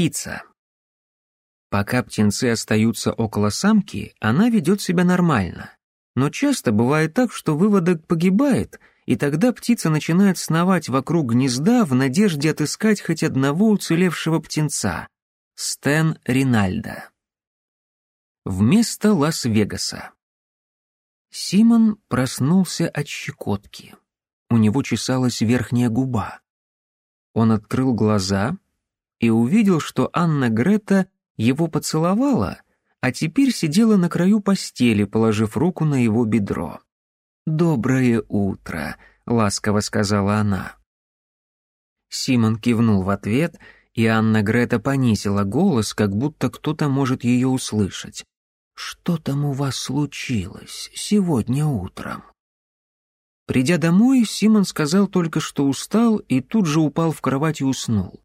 птица. Пока птенцы остаются около самки, она ведет себя нормально. Но часто бывает так, что выводок погибает, и тогда птица начинает сновать вокруг гнезда в надежде отыскать хоть одного уцелевшего птенца. Стэн Ринальда. Вместо Лас-Вегаса. Симон проснулся от щекотки. У него чесалась верхняя губа. Он открыл глаза и увидел, что Анна Грета его поцеловала, а теперь сидела на краю постели, положив руку на его бедро. «Доброе утро», — ласково сказала она. Симон кивнул в ответ, и Анна Грета понизила голос, как будто кто-то может ее услышать. «Что там у вас случилось сегодня утром?» Придя домой, Симон сказал только, что устал, и тут же упал в кровать и уснул.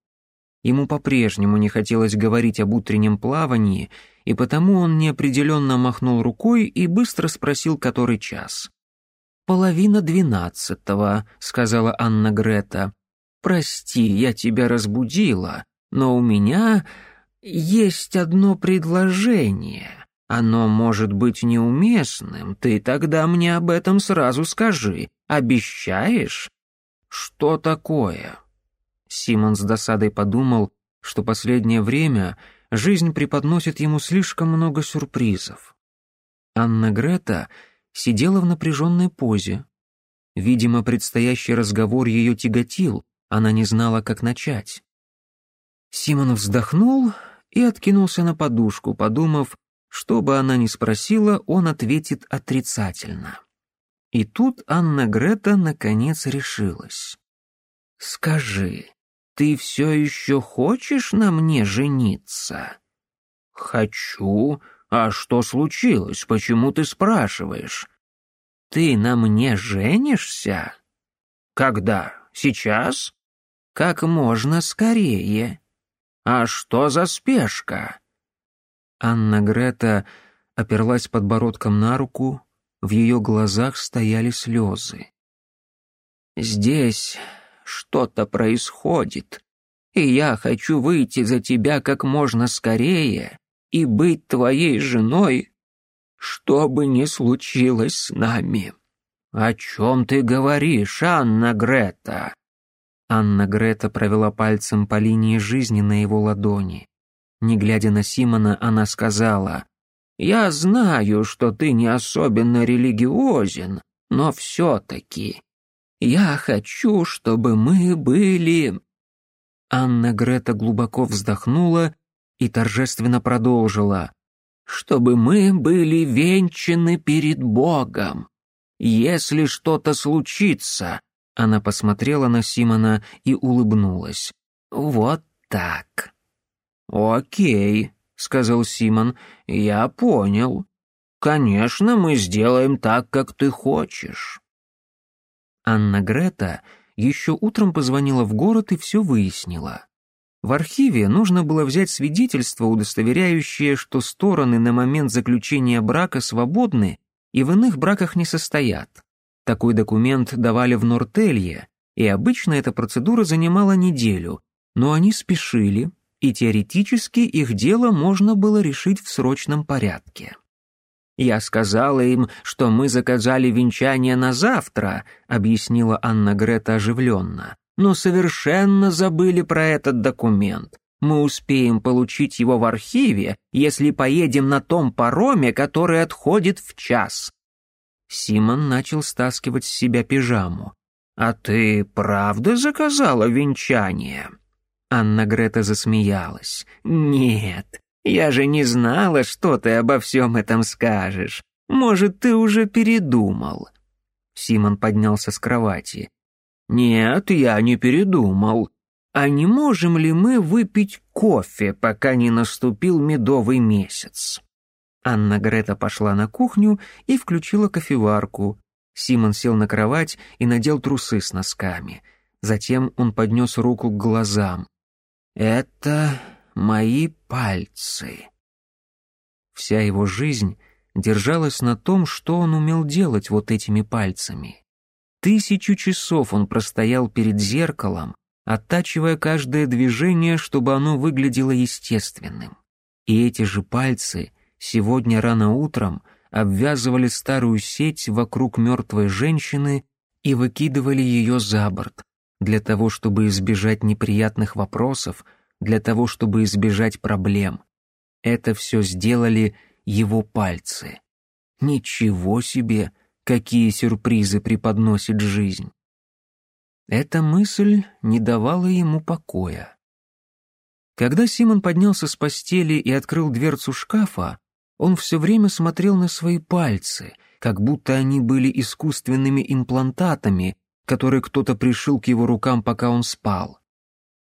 Ему по-прежнему не хотелось говорить об утреннем плавании, и потому он неопределенно махнул рукой и быстро спросил, который час. «Половина двенадцатого», — сказала Анна Грета. «Прости, я тебя разбудила, но у меня есть одно предложение. Оно может быть неуместным, ты тогда мне об этом сразу скажи. Обещаешь?» «Что такое?» Симон с досадой подумал, что последнее время жизнь преподносит ему слишком много сюрпризов. Анна Грета сидела в напряженной позе. Видимо, предстоящий разговор ее тяготил, она не знала, как начать. Симон вздохнул и откинулся на подушку, подумав, что бы она ни спросила, он ответит отрицательно. И тут Анна Грета наконец решилась. «Скажи, ты все еще хочешь на мне жениться?» «Хочу. А что случилось? Почему ты спрашиваешь?» «Ты на мне женишься?» «Когда? Сейчас?» «Как можно скорее». «А что за спешка?» Анна Грета оперлась подбородком на руку, в ее глазах стояли слезы. «Здесь...» что-то происходит, и я хочу выйти за тебя как можно скорее и быть твоей женой, что бы ни случилось с нами». «О чем ты говоришь, Анна Грета?» Анна Грета провела пальцем по линии жизни на его ладони. Не глядя на Симона, она сказала, «Я знаю, что ты не особенно религиозен, но все-таки я хочу, чтобы мы были...» Анна Грета глубоко вздохнула и торжественно продолжила. «Чтобы мы были венчаны перед Богом. Если что-то случится...» Она посмотрела на Симона и улыбнулась. «Вот так». «Окей», — сказал Симон, — «я понял. Конечно, мы сделаем так, как ты хочешь». Анна Грета еще утром позвонила в город и все выяснила. В архиве нужно было взять свидетельство, удостоверяющее, что стороны на момент заключения брака свободны и в иных браках не состоят. Такой документ давали в Нортелье, и обычно эта процедура занимала неделю, но они спешили, и теоретически их дело можно было решить в срочном порядке. «Я сказала им, что мы заказали венчание на завтра», — объяснила Анна Грета оживленно. «Но совершенно забыли про этот документ. Мы успеем получить его в архиве, если поедем на том пароме, который отходит в час». Симон начал стаскивать с себя пижаму. «А ты правда заказала венчание?» Анна Грета засмеялась. «Нет, я же не знала, что ты обо всем этом скажешь. Может, ты уже передумал?» Симон поднялся с кровати. «Нет, я не передумал. А не можем ли мы выпить кофе, пока не наступил медовый месяц?» Анна Грета пошла на кухню и включила кофеварку. Симон сел на кровать и надел трусы с носками. Затем он поднес руку к глазам. «Это мои пальцы. Вся его жизнь держалась на том, что он умел делать вот этими пальцами. Тысячу часов он простоял перед зеркалом, оттачивая каждое движение, чтобы оно выглядело естественным. И эти же пальцы сегодня рано утром обвязывали старую сеть вокруг мертвой женщины и выкидывали ее за борт, для того, чтобы избежать неприятных вопросов, для того, чтобы избежать проблем. Это все сделали его пальцы. Ничего себе, какие сюрпризы преподносит жизнь. Эта мысль не давала ему покоя. Когда Симон поднялся с постели и открыл дверцу шкафа, он все время смотрел на свои пальцы, как будто они были искусственными имплантатами, которые кто-то пришил к его рукам, пока он спал.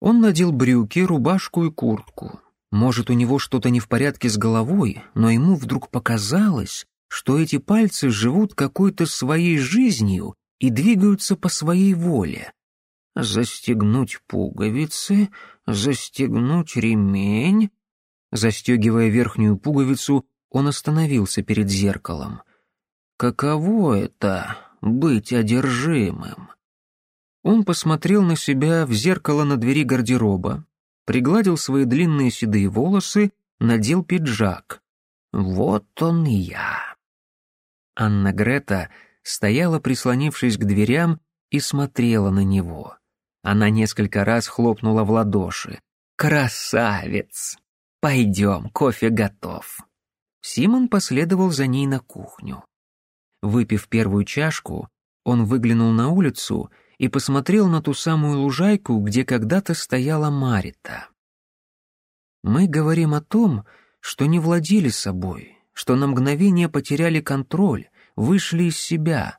Он надел брюки, рубашку и куртку. Может, у него что-то не в порядке с головой, но ему вдруг показалось, что эти пальцы живут какой-то своей жизнью и двигаются по своей воле. Застегнуть пуговицы, застегнуть ремень. Застегивая верхнюю пуговицу, он остановился перед зеркалом. Каково это — быть одержимым? Он посмотрел на себя в зеркало на двери гардероба, пригладил свои длинные седые волосы, надел пиджак. «Вот он и я!» Анна Грета стояла, прислонившись к дверям, и смотрела на него. Она несколько раз хлопнула в ладоши. «Красавец! Пойдем, кофе готов!» Симон последовал за ней на кухню. Выпив первую чашку, он выглянул на улицу — и посмотрел на ту самую лужайку, где когда-то стояла Марита. Мы говорим о том, что не владели собой, что на мгновение потеряли контроль, вышли из себя.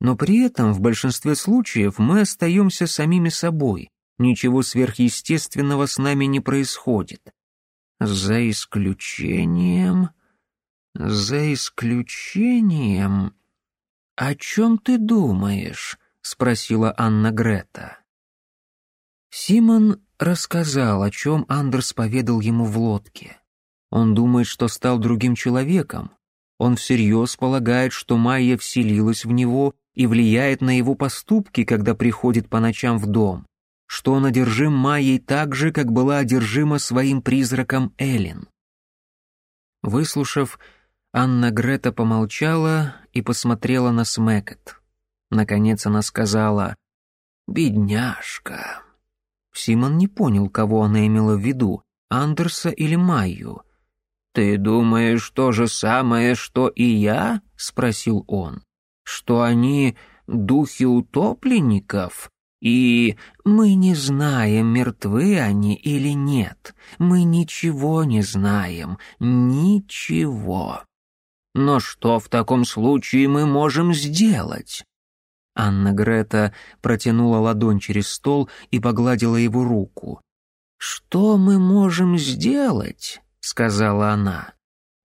Но при этом в большинстве случаев мы остаемся самими собой, ничего сверхъестественного с нами не происходит. За исключением... За исключением... О чем ты думаешь? спросила Анна Грета. Симон рассказал, о чем Андерс поведал ему в лодке. Он думает, что стал другим человеком. Он всерьез полагает, что Майя вселилась в него и влияет на его поступки, когда приходит по ночам в дом, что он одержим Майей так же, как была одержима своим призраком Эллен. Выслушав, Анна Грета помолчала и посмотрела на Смекет. Наконец она сказала «Бедняжка». Симон не понял, кого она имела в виду, Андерса или Майю. «Ты думаешь то же самое, что и я?» — спросил он. «Что они духи утопленников?» И мы не знаем, мертвы они или нет. Мы ничего не знаем. Ничего. Но что в таком случае мы можем сделать? Анна Грета протянула ладонь через стол и погладила его руку. «Что мы можем сделать?» — сказала она.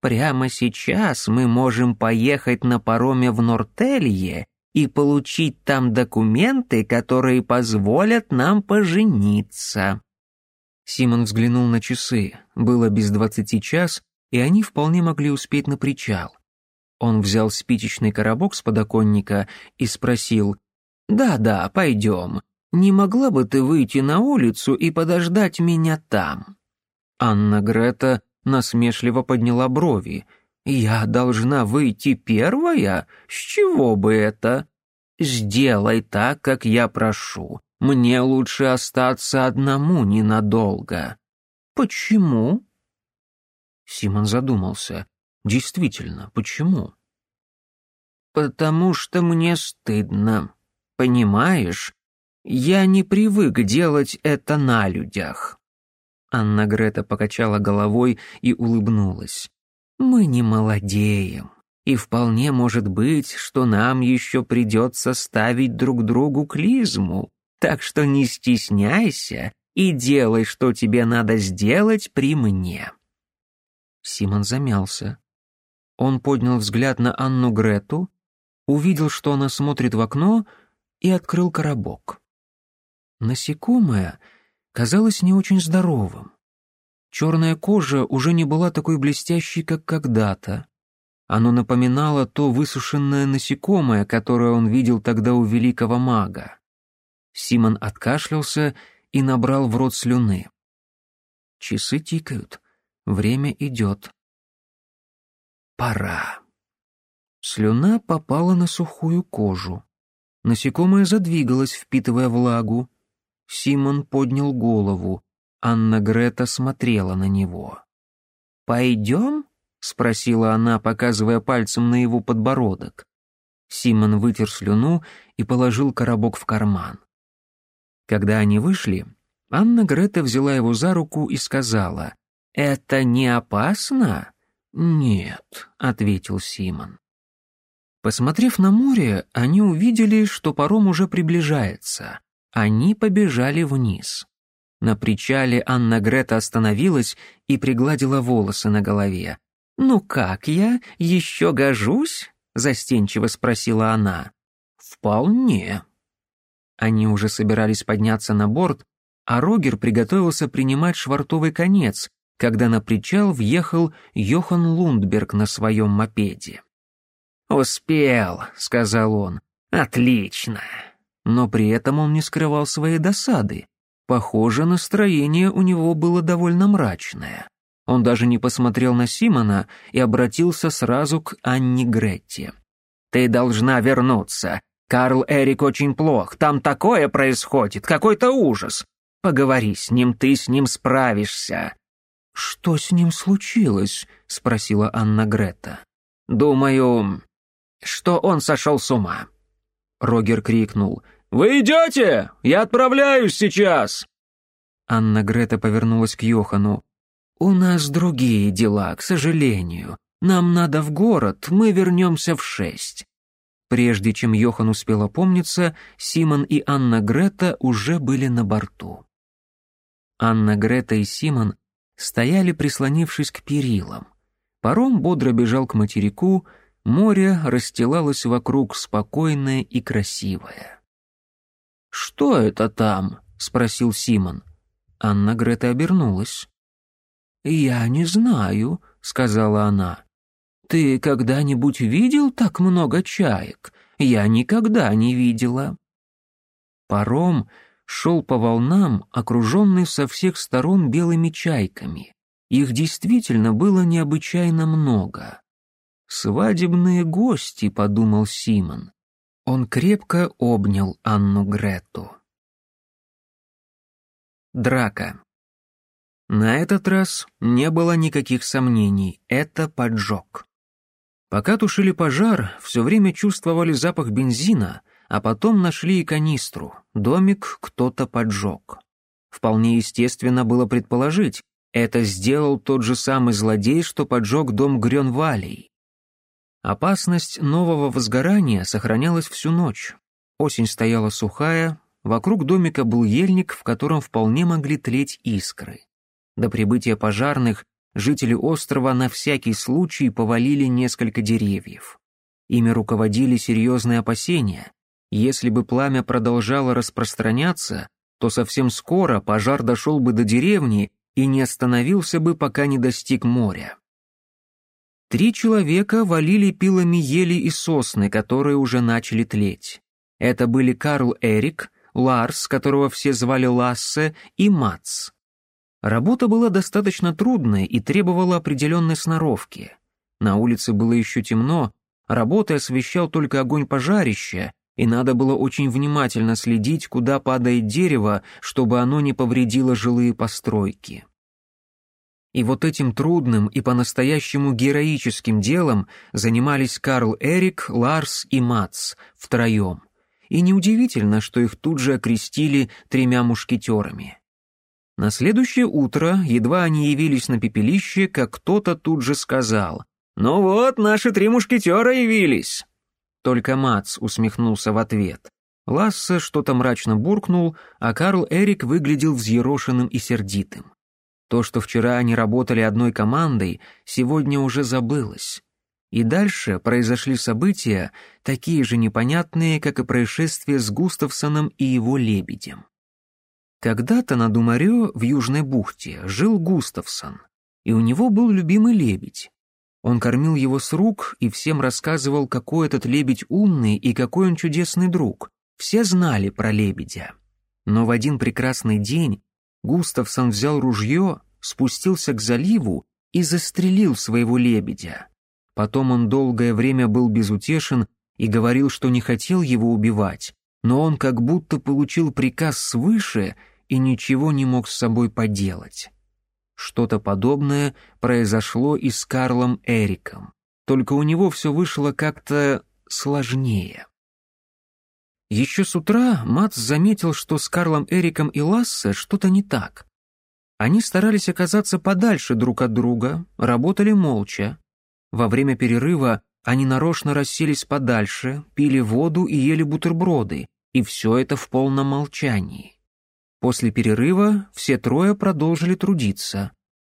«Прямо сейчас мы можем поехать на пароме в Нортелье и получить там документы, которые позволят нам пожениться». Симон взглянул на часы. Было без двадцати час, и они вполне могли успеть на причал. Он взял спичечный коробок с подоконника и спросил «Да-да, пойдем. Не могла бы ты выйти на улицу и подождать меня там?» Анна Грета насмешливо подняла брови. «Я должна выйти первая? С чего бы это?» «Сделай так, как я прошу. Мне лучше остаться одному ненадолго». «Почему?» Симон задумался. Действительно, почему? Потому что мне стыдно. Понимаешь, я не привык делать это на людях. Анна Грета покачала головой и улыбнулась. Мы не молодеем. И вполне может быть, что нам еще придется ставить друг другу клизму. Так что не стесняйся и делай, что тебе надо сделать при мне. Симон замялся. Он поднял взгляд на Анну Грету, увидел, что она смотрит в окно, и открыл коробок. Насекомое казалось не очень здоровым. Черная кожа уже не была такой блестящей, как когда-то. Оно напоминало то высушенное насекомое, которое он видел тогда у великого мага. Симон откашлялся и набрал в рот слюны. Часы тикают, время идет. Пора. Слюна попала на сухую кожу. Насекомое задвигалось, впитывая влагу. Симон поднял голову. Анна Грета смотрела на него. «Пойдем?» — спросила она, показывая пальцем на его подбородок. Симон вытер слюну и положил коробок в карман. Когда они вышли, Анна Грета взяла его за руку и сказала, «Это не опасно?» «Нет», — ответил Симон. Посмотрев на море, они увидели, что паром уже приближается. Они побежали вниз. На причале Анна Грета остановилась и пригладила волосы на голове. «Ну как я, еще гожусь?» — застенчиво спросила она. «Вполне». Они уже собирались подняться на борт, а Рогер приготовился принимать швартовый конец, когда на причал въехал Йохан Лундберг на своем мопеде. «Успел», — сказал он, — «отлично». Но при этом он не скрывал своей досады. Похоже, настроение у него было довольно мрачное. Он даже не посмотрел на Симона и обратился сразу к Анне Гретте. «Ты должна вернуться. Карл Эрик очень плох. Там такое происходит, какой-то ужас. Поговори с ним, ты с ним справишься». «Что с ним случилось?» — спросила Анна Гретта. «Думаю, что он сошел с ума». Рогер крикнул. «Вы идете? Я отправляюсь сейчас!» Анна Грета повернулась к Йохану. «У нас другие дела, к сожалению. Нам надо в город, мы вернемся в шесть». Прежде чем Йохан успел опомниться, Симон и Анна Грета уже были на борту. Анна Грета и Симон стояли, прислонившись к перилам. Паром бодро бежал к материку, море расстилалось вокруг спокойное и красивое. «Что это там?» — спросил Симон. Анна Грета обернулась. «Я не знаю», — сказала она. «Ты когда-нибудь видел так много чаек? Я никогда не видела». Паром шел по волнам, окруженный со всех сторон белыми чайками. Их действительно было необычайно много. «Свадебные гости», — подумал Симон. Он крепко обнял Анну Грету. Драка. На этот раз не было никаких сомнений, это поджог. Пока тушили пожар, все время чувствовали запах бензина — а потом нашли и канистру, домик кто-то поджег. Вполне естественно было предположить, это сделал тот же самый злодей, что поджег дом Гренвалей. Опасность нового возгорания сохранялась всю ночь. Осень стояла сухая, вокруг домика был ельник, в котором вполне могли тлеть искры. До прибытия пожарных жители острова на всякий случай повалили несколько деревьев. Ими руководили серьезные опасения. Если бы пламя продолжало распространяться, то совсем скоро пожар дошел бы до деревни и не остановился бы, пока не достиг моря. Три человека валили пилами ели и сосны, которые уже начали тлеть. Это были Карл Эрик, Ларс, которого все звали Лассе, и Мац. Работа была достаточно трудной и требовала определенной сноровки. На улице было еще темно, работы освещал только огонь пожарища, и надо было очень внимательно следить, куда падает дерево, чтобы оно не повредило жилые постройки. И вот этим трудным и по-настоящему героическим делом занимались Карл Эрик, Ларс и Мац втроем. И неудивительно, что их тут же окрестили тремя мушкетерами. На следующее утро, едва они явились на пепелище, как кто-то тут же сказал «Ну вот, наши три мушкетера явились!» Только Мац усмехнулся в ответ. Лассе что-то мрачно буркнул, а Карл Эрик выглядел взъерошенным и сердитым. То, что вчера они работали одной командой, сегодня уже забылось. И дальше произошли события, такие же непонятные, как и происшествие с Густавсоном и его лебедем. Когда-то на Думарё в Южной бухте жил Густавсон, и у него был любимый лебедь. Он кормил его с рук и всем рассказывал, какой этот лебедь умный и какой он чудесный друг. Все знали про лебедя. Но в один прекрасный день Густавсон взял ружье, спустился к заливу и застрелил своего лебедя. Потом он долгое время был безутешен и говорил, что не хотел его убивать, но он как будто получил приказ свыше и ничего не мог с собой поделать. Что-то подобное произошло и с Карлом Эриком. Только у него все вышло как-то сложнее. Еще с утра Матс заметил, что с Карлом Эриком и Лассе что-то не так. Они старались оказаться подальше друг от друга, работали молча. Во время перерыва они нарочно расселись подальше, пили воду и ели бутерброды, и все это в полном молчании. После перерыва все трое продолжили трудиться.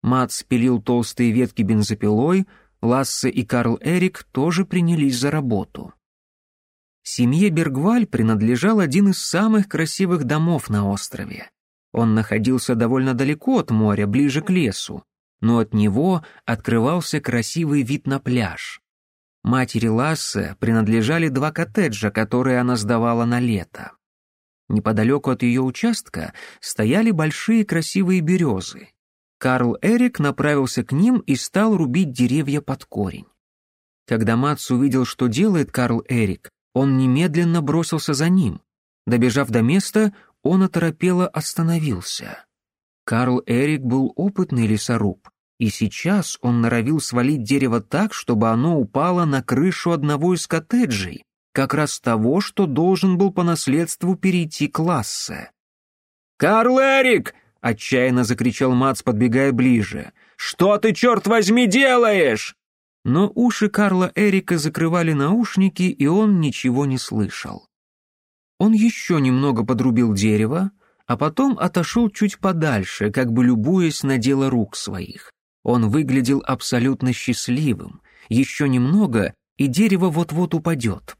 Мац пилил толстые ветки бензопилой, Лассе и Карл Эрик тоже принялись за работу. Семье Бергваль принадлежал один из самых красивых домов на острове. Он находился довольно далеко от моря, ближе к лесу, но от него открывался красивый вид на пляж. Матери Лассе принадлежали два коттеджа, которые она сдавала на лето. Неподалеку от ее участка стояли большие красивые березы. Карл Эрик направился к ним и стал рубить деревья под корень. Когда Матс увидел, что делает Карл Эрик, он немедленно бросился за ним. Добежав до места, он оторопело остановился. Карл Эрик был опытный лесоруб, и сейчас он норовил свалить дерево так, чтобы оно упало на крышу одного из коттеджей, как раз того, что должен был по наследству перейти класса. «Карл Эрик!» — отчаянно закричал Мац, подбегая ближе. «Что ты, черт возьми, делаешь?» Но уши Карла Эрика закрывали наушники, и он ничего не слышал. Он еще немного подрубил дерево, а потом отошел чуть подальше, как бы любуясь на дело рук своих. Он выглядел абсолютно счастливым. Еще немного, и дерево вот-вот упадет.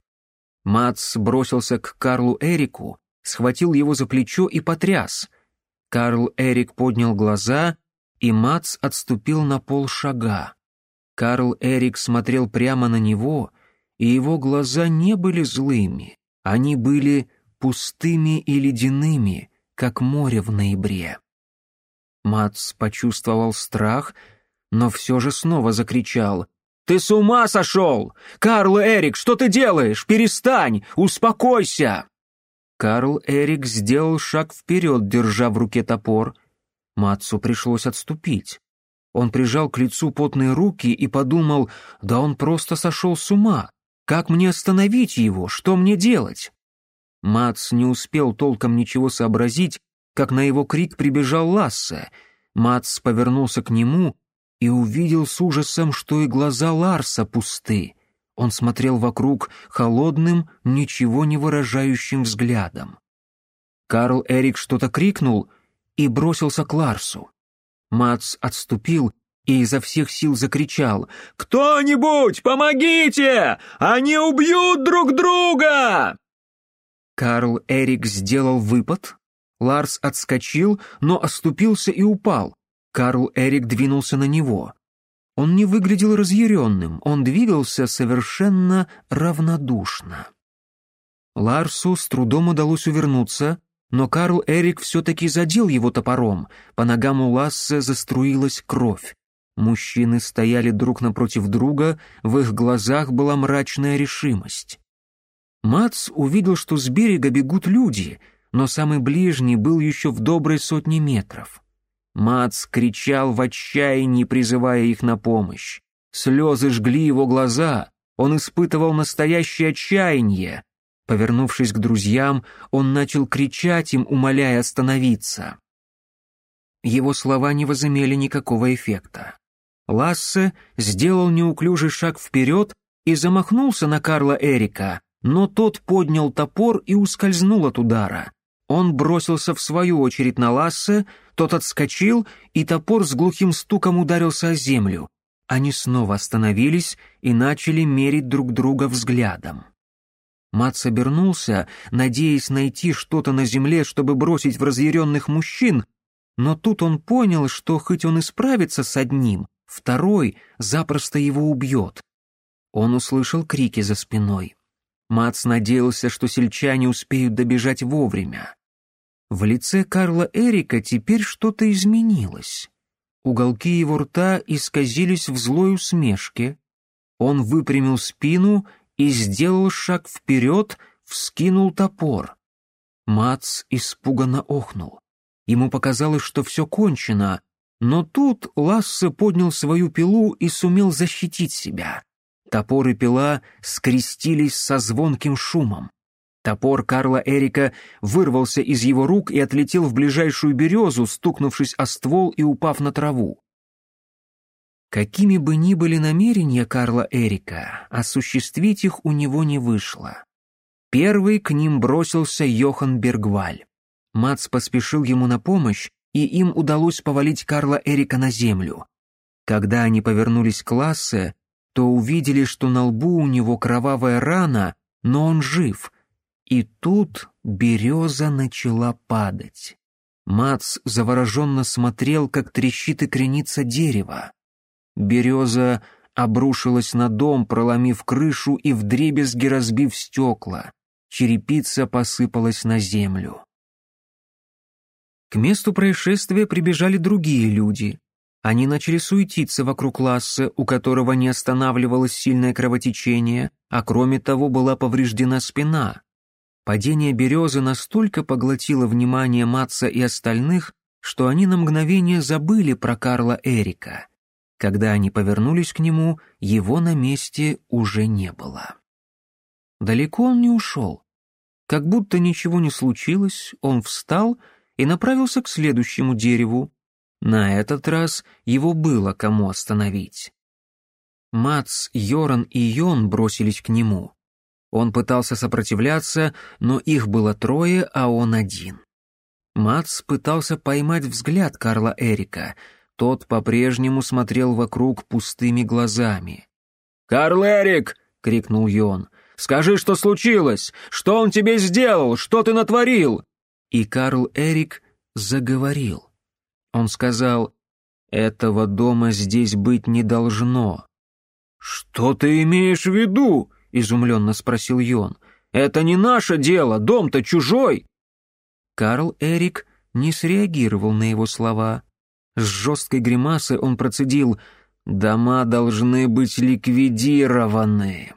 Мац бросился к Карлу Эрику, схватил его за плечо и потряс. Карл Эрик поднял глаза, и Мац отступил на полшага. Карл Эрик смотрел прямо на него, и его глаза не были злыми, они были пустыми и ледяными, как море в ноябре. Мац почувствовал страх, но все же снова закричал ты с ума сошел! Карл Эрик, что ты делаешь? Перестань! Успокойся!» Карл Эрик сделал шаг вперед, держа в руке топор. Матсу пришлось отступить. Он прижал к лицу потные руки и подумал, «Да он просто сошел с ума! Как мне остановить его? Что мне делать?» Матс не успел толком ничего сообразить, как на его крик прибежал Лассе. Матс повернулся к нему и увидел с ужасом, что и глаза Ларса пусты. Он смотрел вокруг холодным, ничего не выражающим взглядом. Карл Эрик что-то крикнул и бросился к Ларсу. Мац отступил и изо всех сил закричал «Кто-нибудь, помогите! Они убьют друг друга!» Карл Эрик сделал выпад, Ларс отскочил, но оступился и упал. Карл Эрик двинулся на него. Он не выглядел разъяренным, он двигался совершенно равнодушно. Ларсу с трудом удалось увернуться, но Карл Эрик все-таки задел его топором, по ногам у Лассе заструилась кровь. Мужчины стояли друг напротив друга, в их глазах была мрачная решимость. Мац увидел, что с берега бегут люди, но самый ближний был еще в доброй сотне метров. Мац кричал в отчаянии, призывая их на помощь. Слезы жгли его глаза, он испытывал настоящее отчаяние. Повернувшись к друзьям, он начал кричать им, умоляя остановиться. Его слова не возымели никакого эффекта. Лассе сделал неуклюжий шаг вперед и замахнулся на Карла Эрика, но тот поднял топор и ускользнул от удара. Он бросился в свою очередь на Лассе, тот отскочил, и топор с глухим стуком ударился о землю. Они снова остановились и начали мерить друг друга взглядом. Мац обернулся, надеясь найти что-то на земле, чтобы бросить в разъяренных мужчин, но тут он понял, что хоть он и справится с одним, второй запросто его убьет. Он услышал крики за спиной. Мац надеялся, что сельчане успеют добежать вовремя. В лице Карла Эрика теперь что-то изменилось. Уголки его рта исказились в злой усмешке. Он выпрямил спину и сделал шаг вперед, вскинул топор. Мац испуганно охнул. Ему показалось, что все кончено, но тут Лассе поднял свою пилу и сумел защитить себя. Топор и пила скрестились со звонким шумом. Топор Карла Эрика вырвался из его рук и отлетел в ближайшую березу, стукнувшись о ствол и упав на траву. Какими бы ни были намерения Карла Эрика, осуществить их у него не вышло. Первый к ним бросился Йохан Бергваль. Мац поспешил ему на помощь, и им удалось повалить Карла Эрика на землю. Когда они повернулись к Лассе, то увидели, что на лбу у него кровавая рана, но он жив. И тут береза начала падать. Мац завороженно смотрел, как трещит и кренится дерево. Береза обрушилась на дом, проломив крышу и вдребезги разбив стекла. Черепица посыпалась на землю. К месту происшествия прибежали другие люди. Они начали суетиться вокруг класса, у которого не останавливалось сильное кровотечение, а кроме того была повреждена спина. Падение березы настолько поглотило внимание Матца и остальных, что они на мгновение забыли про Карла Эрика. Когда они повернулись к нему, его на месте уже не было. Далеко он не ушел. Как будто ничего не случилось, он встал и направился к следующему дереву, на этот раз его было кому остановить. Мац, Йоран и Йон бросились к нему. Он пытался сопротивляться, но их было трое, а он один. Мац пытался поймать взгляд Карла Эрика. Тот по-прежнему смотрел вокруг пустыми глазами. «Карл Эрик!» — крикнул Йон. «Скажи, что случилось! Что он тебе сделал? Что ты натворил?» И Карл Эрик заговорил. Он сказал, «Этого дома здесь быть не должно». «Что ты имеешь в виду?» — изумленно спросил Йон. «Это не наше дело, дом-то чужой!» Карл Эрик не среагировал на его слова. С жесткой гримасой он процедил «Дома должны быть ликвидированы».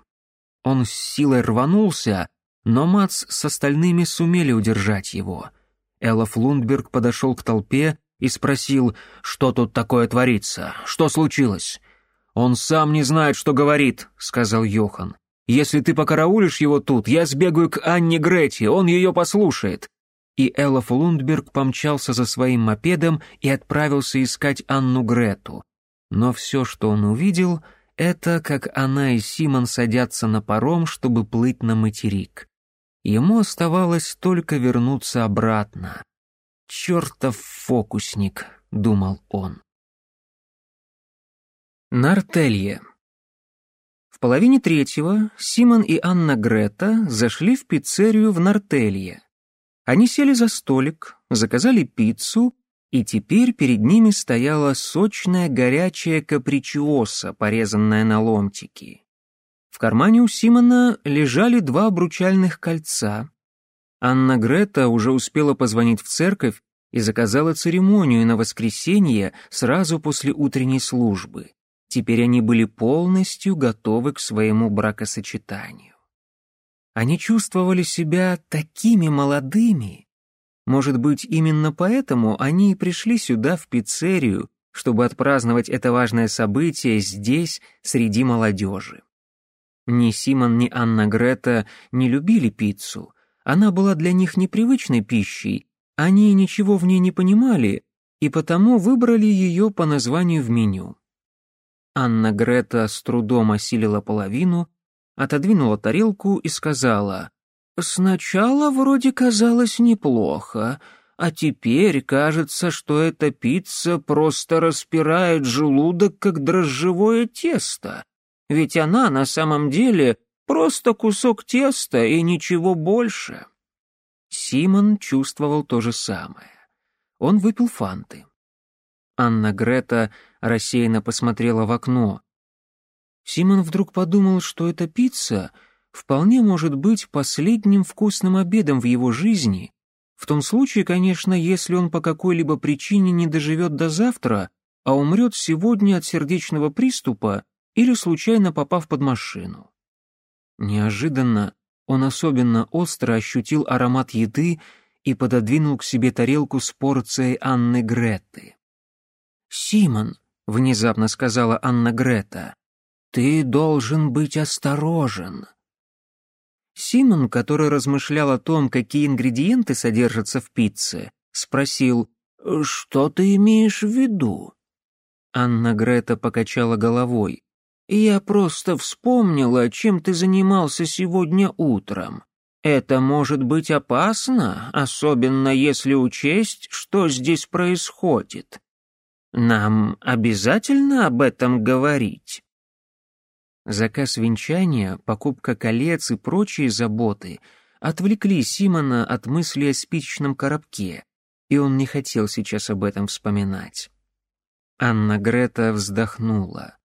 Он с силой рванулся, но Мац с остальными сумели удержать его. Элла Флундберг подошел к толпе и спросил, что тут такое творится, что случилось. «Он сам не знает, что говорит», — сказал Йохан. «Если ты покараулишь его тут, я сбегаю к Анне Грети, он ее послушает». И Элоф Лундберг помчался за своим мопедом и отправился искать Анну Грету. Но все, что он увидел, это как она и Симон садятся на паром, чтобы плыть на материк. Ему оставалось только вернуться обратно чертов фокусник», — думал он. Нартелье. В половине третьего Симон и Анна Грета зашли в пиццерию в Нартелье. Они сели за столик, заказали пиццу, и теперь перед ними стояла сочная горячая капричиоса, порезанная на ломтики. В кармане у Симона лежали два обручальных кольца, Анна Грета уже успела позвонить в церковь и заказала церемонию на воскресенье сразу после утренней службы. Теперь они были полностью готовы к своему бракосочетанию. Они чувствовали себя такими молодыми. Может быть, именно поэтому они и пришли сюда, в пиццерию, чтобы отпраздновать это важное событие здесь, среди молодежи. Ни Симон, ни Анна Грета не любили пиццу, она была для них непривычной пищей, они ничего в ней не понимали и потому выбрали ее по названию в меню. Анна Грета с трудом осилила половину, отодвинула тарелку и сказала, «Сначала вроде казалось неплохо, а теперь кажется, что эта пицца просто распирает желудок, как дрожжевое тесто, ведь она на самом деле Просто кусок теста и ничего больше. Симон чувствовал то же самое. Он выпил фанты. Анна Грета рассеянно посмотрела в окно. Симон вдруг подумал, что эта пицца вполне может быть последним вкусным обедом в его жизни, в том случае, конечно, если он по какой-либо причине не доживет до завтра, а умрет сегодня от сердечного приступа или случайно попав под машину. Неожиданно он особенно остро ощутил аромат еды и пододвинул к себе тарелку с порцией Анны Греты. «Симон», — внезапно сказала Анна Грета, — «ты должен быть осторожен». Симон, который размышлял о том, какие ингредиенты содержатся в пицце, спросил, «Что ты имеешь в виду?» Анна Грета покачала головой. «Я просто вспомнила, чем ты занимался сегодня утром. Это может быть опасно, особенно если учесть, что здесь происходит. Нам обязательно об этом говорить?» Заказ венчания, покупка колец и прочие заботы отвлекли Симона от мысли о спичечном коробке, и он не хотел сейчас об этом вспоминать. Анна Грета вздохнула.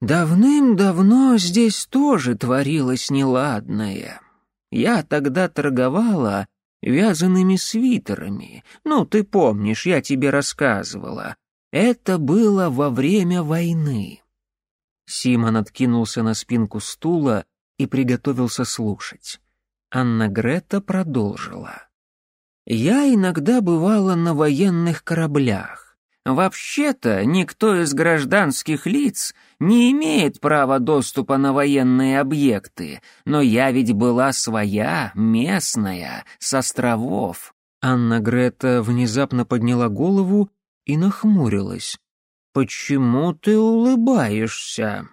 Давным-давно здесь тоже творилось неладное. Я тогда торговала вязаными свитерами. Ну, ты помнишь, я тебе рассказывала. Это было во время войны. Симон откинулся на спинку стула и приготовился слушать. Анна Грета продолжила. «Я иногда бывала на военных кораблях. Вообще-то никто из гражданских лиц не имеет права доступа на военные объекты, но я ведь была своя, местная, с островов». Анна Грета внезапно подняла голову и нахмурилась. «Почему ты улыбаешься?»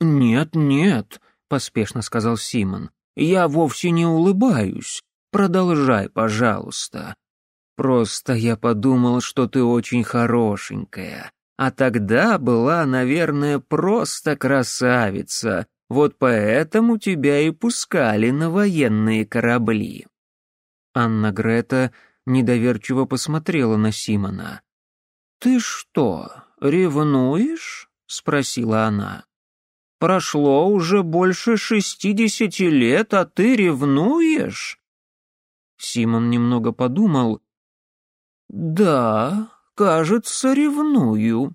«Нет, нет», — поспешно сказал Симон. «Я вовсе не улыбаюсь. Продолжай, пожалуйста. Просто я подумал, что ты очень хорошенькая. А тогда была, наверное, просто красавица. Вот поэтому тебя и пускали на военные корабли». Анна Грета недоверчиво посмотрела на Симона. «Ты что, ревнуешь?» — спросила она. «Прошло уже больше шестидесяти лет, а ты ревнуешь?» Симон немного подумал «Да, кажется, ревную».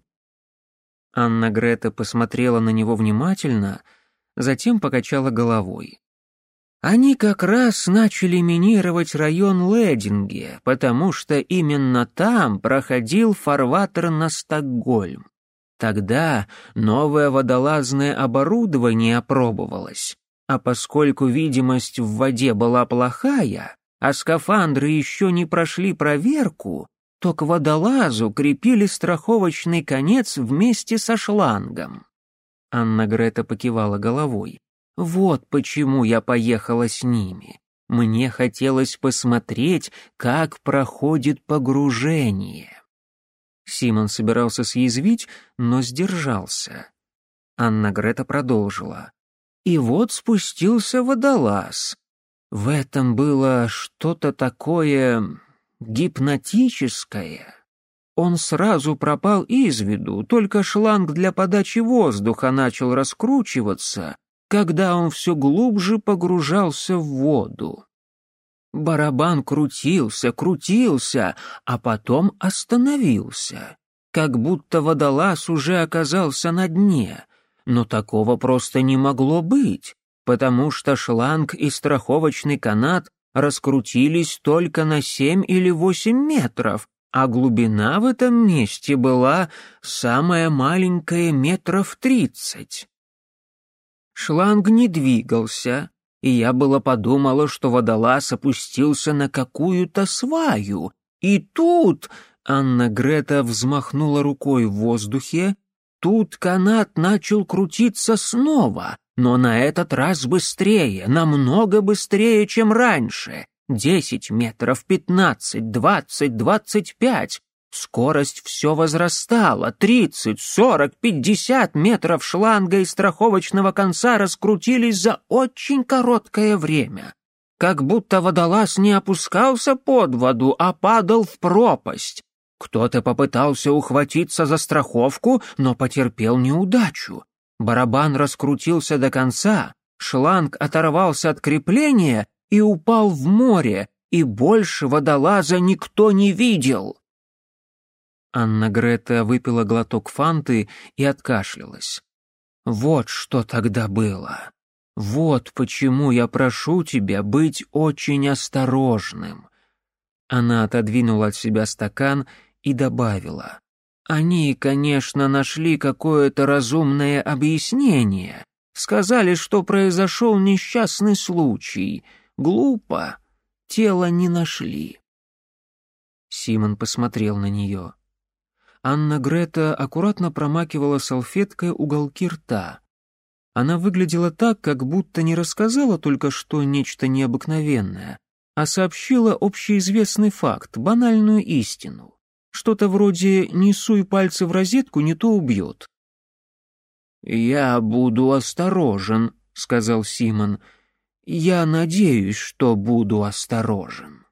Анна Грета посмотрела на него внимательно, затем покачала головой. Они как раз начали минировать район Лединге, потому что именно там проходил фарватер на Стокгольм. Тогда новое водолазное оборудование опробовалось, а поскольку видимость в воде была плохая, а скафандры еще не прошли проверку, то к водолазу крепили страховочный конец вместе со шлангом. Анна Грета покивала головой. «Вот почему я поехала с ними. Мне хотелось посмотреть, как проходит погружение». Симон собирался съязвить, но сдержался. Анна Грета продолжила. «И вот спустился водолаз. В этом было что-то такое гипнотическое. Он сразу пропал из виду, только шланг для подачи воздуха начал раскручиваться, когда он все глубже погружался в воду. Барабан крутился, крутился, а потом остановился, как будто водолаз уже оказался на дне. Но такого просто не могло быть потому что шланг и страховочный канат раскрутились только на семь или восемь метров, а глубина в этом месте была самая маленькая метров тридцать. Шланг не двигался, и я было подумала, что водолаз опустился на какую-то сваю. И тут Анна Грета взмахнула рукой в воздухе, тут канат начал крутиться снова, но на этот раз быстрее, намного быстрее, чем раньше. Десять метров, пятнадцать, двадцать, двадцать пять. Скорость все возрастала. Тридцать, сорок, пятьдесят метров шланга и страховочного конца раскрутились за очень короткое время. Как будто водолаз не опускался под воду, а падал в пропасть. Кто-то попытался ухватиться за страховку, но потерпел неудачу. Барабан раскрутился до конца, шланг оторвался от крепления и упал в море, и больше водолаза никто не видел. Анна Грета выпила глоток фанты и откашлялась. «Вот что тогда было. Вот почему я прошу тебя быть очень осторожным». Она отодвинула от себя стакан и добавила. Они, конечно, нашли какое-то разумное объяснение. Сказали, что произошел несчастный случай. Глупо. Тело не нашли. Симон посмотрел на нее. Анна Грета аккуратно промакивала салфеткой уголки рта. Она выглядела так, как будто не рассказала только что нечто необыкновенное, а сообщила общеизвестный факт, банальную истину. Что-то вроде «не суй пальцы в розетку, не то убьет». «Я буду осторожен», — сказал Симон. «Я надеюсь, что буду осторожен».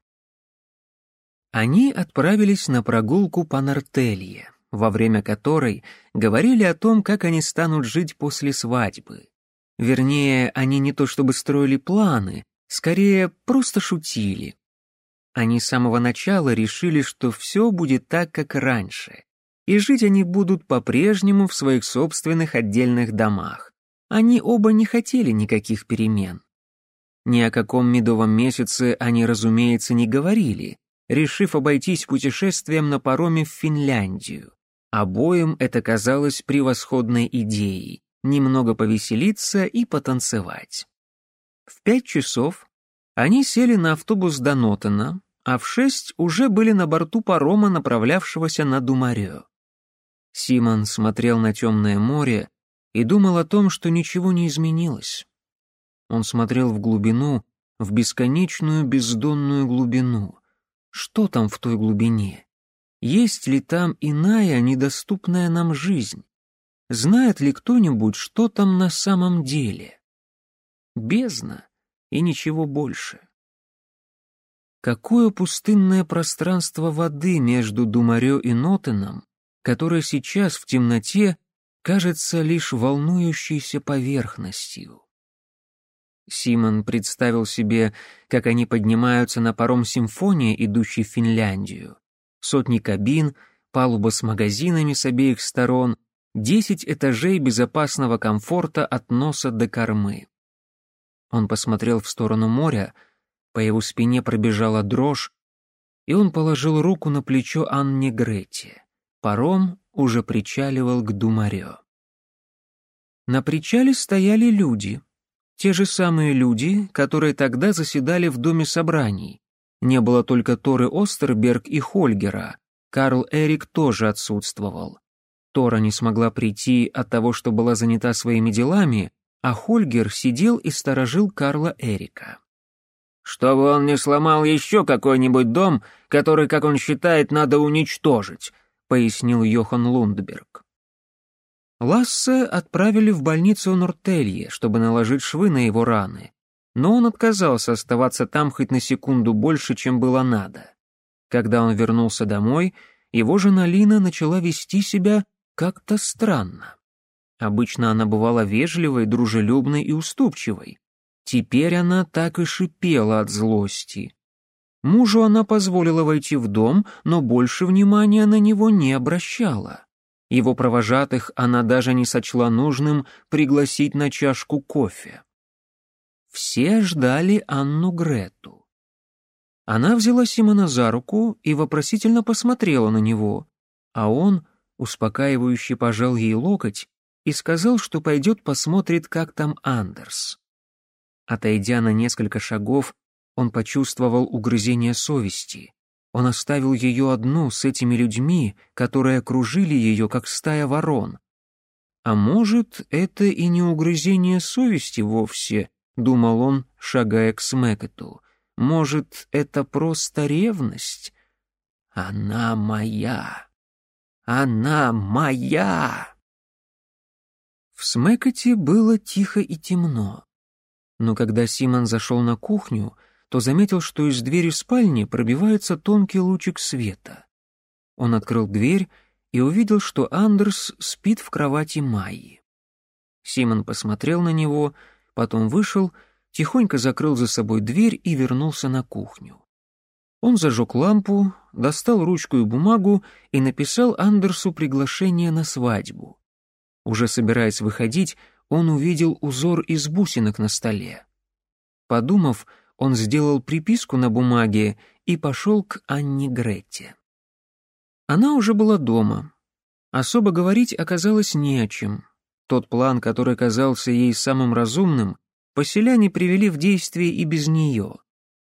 Они отправились на прогулку по Нортелье, во время которой говорили о том, как они станут жить после свадьбы. Вернее, они не то чтобы строили планы, скорее просто шутили. Они с самого начала решили, что все будет так, как раньше, и жить они будут по-прежнему в своих собственных отдельных домах. Они оба не хотели никаких перемен. Ни о каком медовом месяце они, разумеется, не говорили, решив обойтись путешествием на пароме в Финляндию. Обоим это казалось превосходной идеей — немного повеселиться и потанцевать. В пять часов они сели на автобус до Нотона, а в шесть уже были на борту парома, направлявшегося на Думарео. Симон смотрел на темное море и думал о том, что ничего не изменилось. Он смотрел в глубину, в бесконечную бездонную глубину. Что там в той глубине? Есть ли там иная, недоступная нам жизнь? Знает ли кто-нибудь, что там на самом деле? Бездна и ничего больше. Какое пустынное пространство воды между Думарё и Нотеном, которое сейчас в темноте кажется лишь волнующейся поверхностью. Симон представил себе, как они поднимаются на паром симфонии, идущий в Финляндию. Сотни кабин, палуба с магазинами с обеих сторон, десять этажей безопасного комфорта от носа до кормы. Он посмотрел в сторону моря, по его спине пробежала дрожь, и он положил руку на плечо Анне Гретти. Паром уже причаливал к Думарё. На причале стояли люди. Те же самые люди, которые тогда заседали в Доме собраний. Не было только Торы Остерберг и Хольгера. Карл Эрик тоже отсутствовал. Тора не смогла прийти от того, что была занята своими делами, а Хольгер сидел и сторожил Карла Эрика. «Чтобы он не сломал еще какой-нибудь дом, который, как он считает, надо уничтожить», — пояснил Йохан Лундберг. Лассе отправили в больницу Нортелье, чтобы наложить швы на его раны, но он отказался оставаться там хоть на секунду больше, чем было надо. Когда он вернулся домой, его жена Лина начала вести себя как-то странно. Обычно она бывала вежливой, дружелюбной и уступчивой. Теперь она так и шипела от злости. Мужу она позволила войти в дом, но больше внимания на него не обращала. Его провожатых она даже не сочла нужным пригласить на чашку кофе. Все ждали Анну Грету. Она взяла Симона за руку и вопросительно посмотрела на него, а он успокаивающе пожал ей локоть и сказал, что пойдет посмотрит, как там Андерс. Отойдя на несколько шагов, он почувствовал угрызение совести. Он оставил ее одну с этими людьми, которые окружили ее, как стая ворон. «А может, это и не угрызение совести вовсе», — думал он, шагая к Смекету. «Может, это просто ревность?» «Она моя! Она моя!» В Смекоте было тихо и темно. Но когда Симон зашел на кухню, то заметил, что из двери спальни пробивается тонкий лучик света. Он открыл дверь и увидел, что Андерс спит в кровати Майи. Симон посмотрел на него, потом вышел, тихонько закрыл за собой дверь и вернулся на кухню. Он зажег лампу, достал ручку и бумагу и написал Андерсу приглашение на свадьбу. Уже собираясь выходить, он увидел узор из бусинок на столе. Подумав, он сделал приписку на бумаге и пошел к Анне Гретте. Она уже была дома. Особо говорить оказалось не о чем. Тот план, который казался ей самым разумным, поселяне привели в действие и без нее.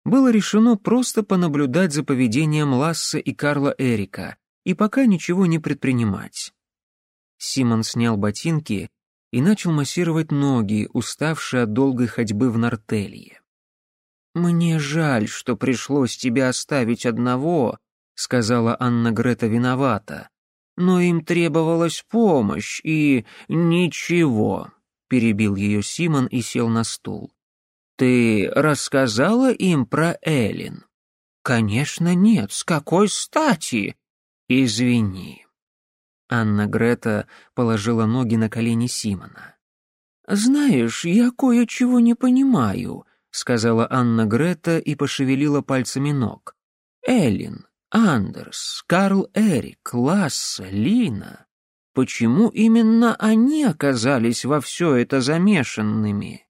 Было решено просто понаблюдать за поведением Ласса и Карла Эрика и пока ничего не предпринимать. Симон снял ботинки и начал массировать ноги, уставшие от долгой ходьбы в нартелье. «Мне жаль, что пришлось тебя оставить одного», — сказала Анна Грета виновата. «Но им требовалась помощь, и... ничего», — перебил ее Симон и сел на стул. «Ты рассказала им про Эллен?» «Конечно нет, с какой стати?» «Извини», Анна Грета положила ноги на колени Симона. «Знаешь, я кое-чего не понимаю», — сказала Анна Грета и пошевелила пальцами ног. «Эллин, Андерс, Карл Эрик, Ласса, Лина. Почему именно они оказались во все это замешанными?»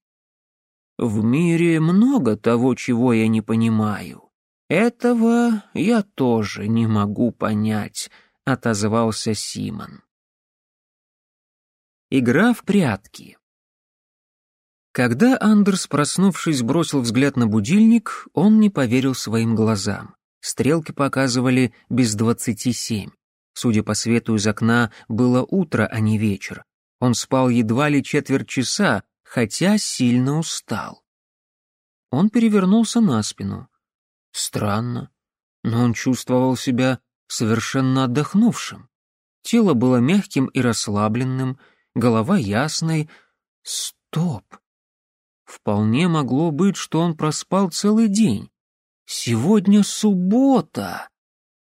«В мире много того, чего я не понимаю. Этого я тоже не могу понять», — отозвался Симон. Игра в прятки. Когда Андерс, проснувшись, бросил взгляд на будильник, он не поверил своим глазам. Стрелки показывали без двадцати семь. Судя по свету из окна, было утро, а не вечер. Он спал едва ли четверть часа, хотя сильно устал. Он перевернулся на спину. Странно, но он чувствовал себя совершенно отдохнувшим. Тело было мягким и расслабленным, голова ясной. Стоп! Вполне могло быть, что он проспал целый день. Сегодня суббота!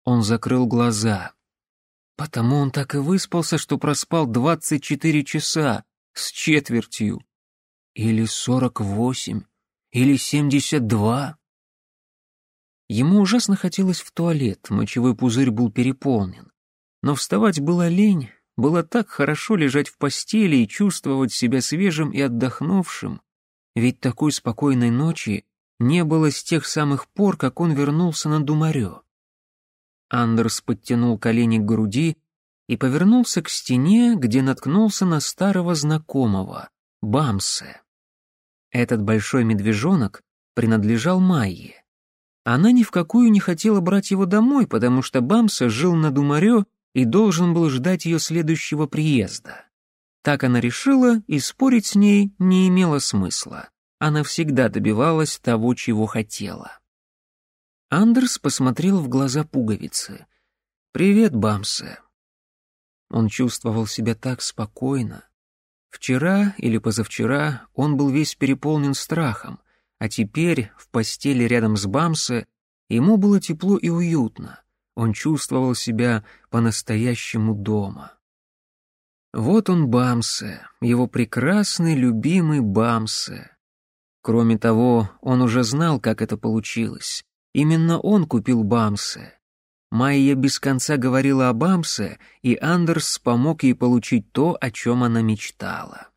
Он закрыл глаза. Потому он так и выспался, что проспал 24 часа с четвертью. Или 48, или 72. Ему ужасно хотелось в туалет, мочевой пузырь был переполнен. Но вставать было лень, было так хорошо лежать в постели и чувствовать себя свежим и отдохнувшим, ведь такой спокойной ночи не было с тех самых пор, как он вернулся на Думарё. Андерс подтянул колени к груди и повернулся к стене, где наткнулся на старого знакомого, Бамсе. Этот большой медвежонок принадлежал Майе. Она ни в какую не хотела брать его домой, потому что Бамса жил на Думарё и должен был ждать ее следующего приезда. Так она решила, и спорить с ней не имело смысла. Она всегда добивалась того, чего хотела. Андерс посмотрел в глаза пуговицы. «Привет, Бамсе». Он чувствовал себя так спокойно. Вчера или позавчера он был весь переполнен страхом. А теперь, в постели рядом с Бамса, ему было тепло и уютно. Он чувствовал себя по-настоящему дома. Вот он Бамсе, его прекрасный, любимый Бамсе. Кроме того, он уже знал, как это получилось. Именно он купил Бамсе. Майя без конца говорила о Бамсе, и Андерс помог ей получить то, о чем она мечтала.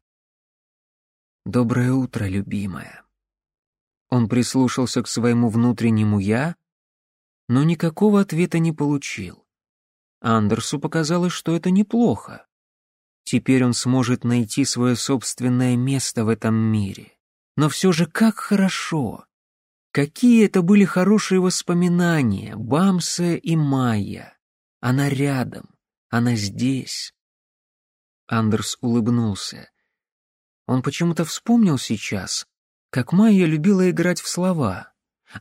«Доброе утро, любимая», он прислушался к своему внутреннему «я», но никакого ответа не получил. Андерсу показалось, что это неплохо. Теперь он сможет найти свое собственное место в этом мире. Но все же как хорошо! Какие это были хорошие воспоминания Бамса и Майя. Она рядом, она здесь. Андерс улыбнулся. Он почему-то вспомнил сейчас, как Майя любила играть в слова.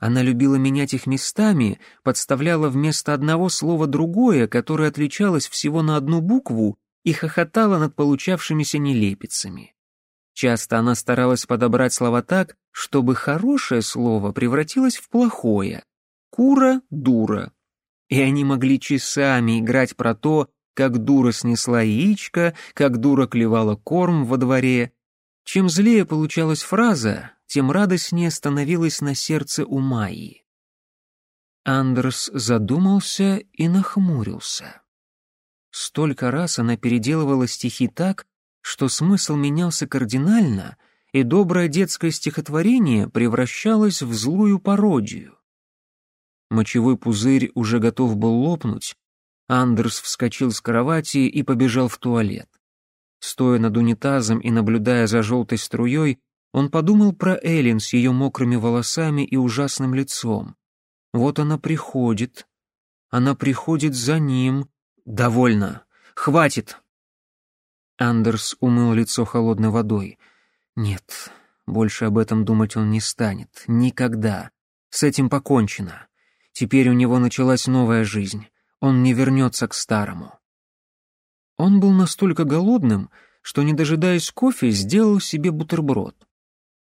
Она любила менять их местами, подставляла вместо одного слова другое, которое отличалось всего на одну букву, и хохотала над получавшимися нелепицами. Часто она старалась подобрать слова так, чтобы хорошее слово превратилось в плохое. «Кура — дура». И они могли часами играть про то, как дура снесла яичко, как дура клевала корм во дворе. Чем злее получалась фраза, тем радостнее становилось на сердце у Майи. Андерс задумался и нахмурился. Столько раз она переделывала стихи так, что смысл менялся кардинально, и доброе детское стихотворение превращалось в злую пародию. Мочевой пузырь уже готов был лопнуть, Андерс вскочил с кровати и побежал в туалет. Стоя над унитазом и наблюдая за желтой струей, он подумал про Эллен с ее мокрыми волосами и ужасным лицом. Вот она приходит. Она приходит за ним. Довольно. Хватит. Андерс умыл лицо холодной водой. Нет, больше об этом думать он не станет. Никогда. С этим покончено. Теперь у него началась новая жизнь. Он не вернется к старому. Он был настолько голодным, что, не дожидаясь кофе, сделал себе бутерброд.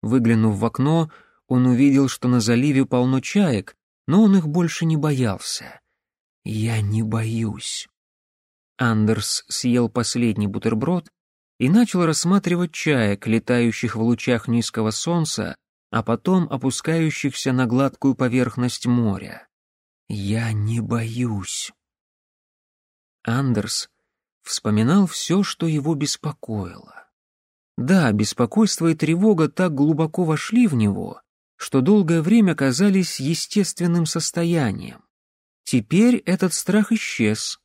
Выглянув в окно, он увидел, что на заливе полно чаек, но он их больше не боялся. «Я не боюсь». Андерс съел последний бутерброд и начал рассматривать чаек, летающих в лучах низкого солнца, а потом опускающихся на гладкую поверхность моря. «Я не боюсь». Андерс вспоминал все, что его беспокоило. Да, беспокойство и тревога так глубоко вошли в него, что долгое время казались естественным состоянием. Теперь этот страх исчез.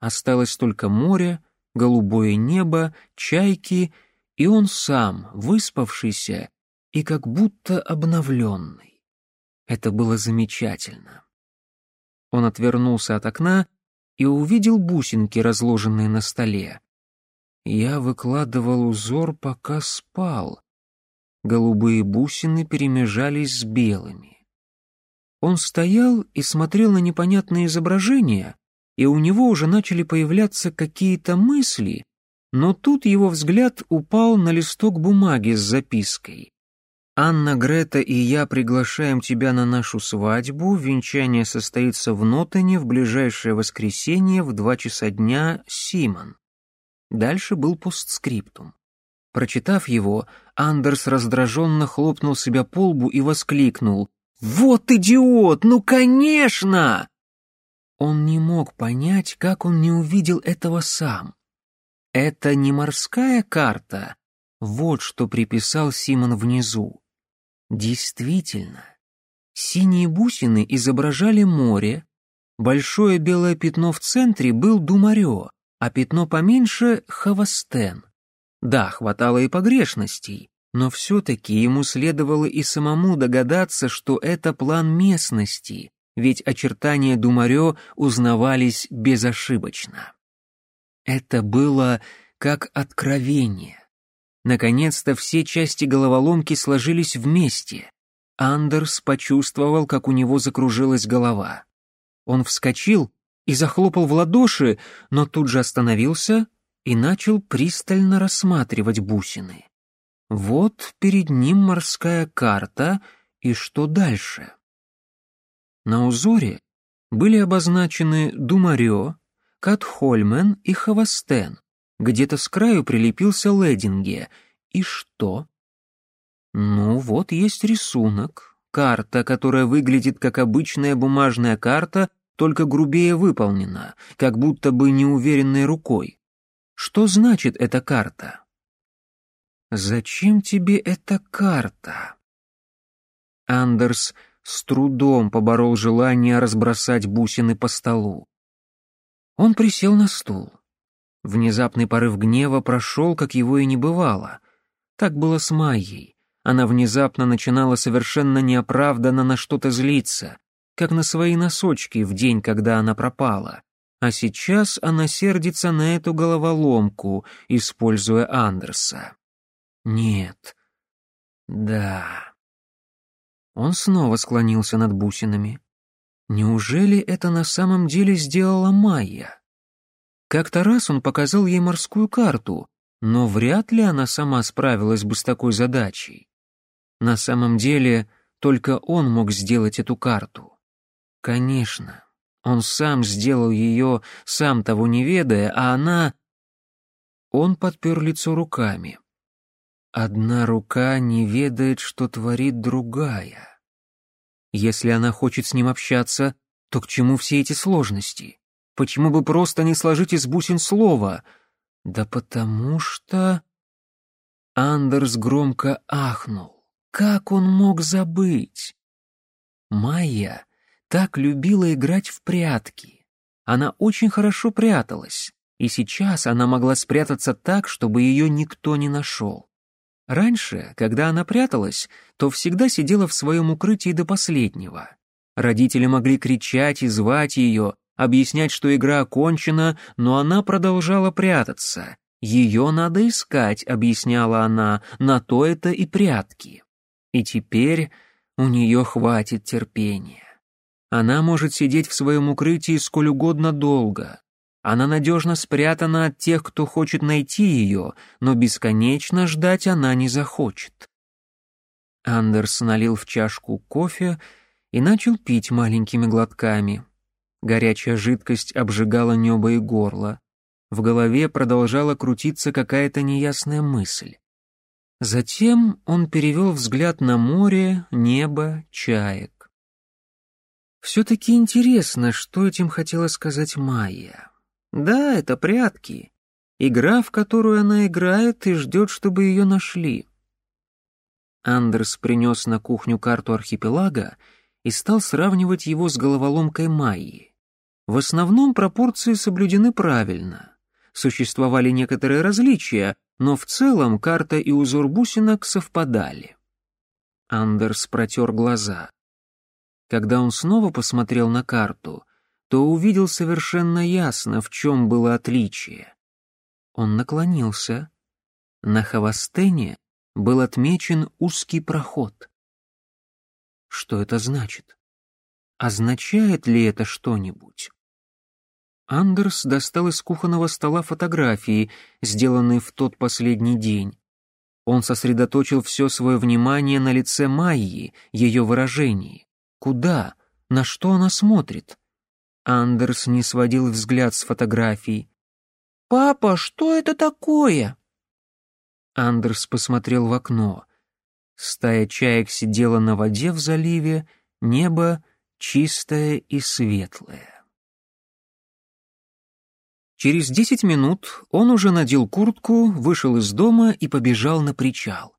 Осталось только море, голубое небо, чайки, и он сам, выспавшийся и как будто обновленный. Это было замечательно. Он отвернулся от окна и увидел бусинки, разложенные на столе, я выкладывал узор, пока спал. Голубые бусины перемежались с белыми. Он стоял и смотрел на непонятные изображения, и у него уже начали появляться какие-то мысли, но тут его взгляд упал на листок бумаги с запиской. «Анна, Грета и я приглашаем тебя на нашу свадьбу. Венчание состоится в Нотоне в ближайшее воскресенье в два часа дня, Симон». Дальше был постскриптум. Прочитав его, Андерс раздраженно хлопнул себя по лбу и воскликнул «Вот идиот! Ну, конечно!» Он не мог понять, как он не увидел этого сам. Это не морская карта. Вот что приписал Симон внизу. Действительно, синие бусины изображали море, большое белое пятно в центре был Думарео а пятно поменьше — Хавастен. Да, хватало и погрешностей, но все-таки ему следовало и самому догадаться, что это план местности, ведь очертания Думарё узнавались безошибочно. Это было как откровение. Наконец-то все части головоломки сложились вместе. Андерс почувствовал, как у него закружилась голова. Он вскочил и захлопал в ладоши, но тут же остановился и начал пристально рассматривать бусины. Вот перед ним морская карта, и что дальше? На узоре были обозначены Думарё, Катхольмен и Хавастен. Где-то с краю прилепился Лединге. И что? Ну вот есть рисунок. Карта, которая выглядит как обычная бумажная карта, только грубее выполнена, как будто бы неуверенной рукой. Что значит эта карта? «Зачем тебе эта карта?» Андерс с трудом поборол желание разбросать бусины по столу. Он присел на стул. Внезапный порыв гнева прошел, как его и не бывало. Так было с Майей. Она внезапно начинала совершенно неоправданно на что-то злиться как на свои носочки в день, когда она пропала. А сейчас она сердится на эту головоломку, используя Андерса. Нет. Да. Он снова склонился над бусинами. Неужели это на самом деле сделала Майя? Как-то раз он показал ей морскую карту, но вряд ли она сама справилась бы с такой задачей. На самом деле, только он мог сделать эту карту. Конечно, он сам сделал ее, сам того не ведая, а она... Он подпер лицо руками. Одна рука не ведает, что творит другая. Если она хочет с ним общаться, то к чему все эти сложности? Почему бы просто не сложить из бусин слово? Да потому что... Андерс громко ахнул. Как он мог забыть? Майя так любила играть в прятки. Она очень хорошо пряталась, и сейчас она могла спрятаться так, чтобы ее никто не нашел. Раньше, когда она пряталась, то всегда сидела в своем укрытии до последнего. Родители могли кричать и звать ее, объяснять, что игра окончена, но она продолжала прятаться. «Ее надо искать», — объясняла она, — «на то это и прятки». И теперь у нее хватит терпения. Она может сидеть в своем укрытии сколь угодно долго. Она надежно спрятана от тех, кто хочет найти ее, но бесконечно ждать она не захочет. Андерс налил в чашку кофе и начал пить маленькими глотками. Горячая жидкость обжигала небо и горло. В голове продолжала крутиться какая-то неясная мысль. Затем он перевел взгляд на море, небо, чаек. Все-таки интересно, что этим хотела сказать Майя. Да, это прятки. Игра, в которую она играет и ждет, чтобы ее нашли. Андерс принес на кухню карту архипелага и стал сравнивать его с головоломкой Майи. В основном пропорции соблюдены правильно. Существовали некоторые различия, но в целом карта и узор бусинок совпадали. Андерс протер глаза. Когда он снова посмотрел на карту, то увидел совершенно ясно, в чем было отличие. Он наклонился. На Хавастене был отмечен узкий проход. Что это значит? Означает ли это что-нибудь? Андерс достал из кухонного стола фотографии, сделанные в тот последний день. Он сосредоточил все свое внимание на лице Майи, ее выражении. Куда? На что она смотрит? Андерс не сводил взгляд с фотографии. «Папа, что это такое?» Андерс посмотрел в окно. Стая чаек сидела на воде в заливе, небо чистое и светлое. Через десять минут он уже надел куртку, вышел из дома и побежал на причал.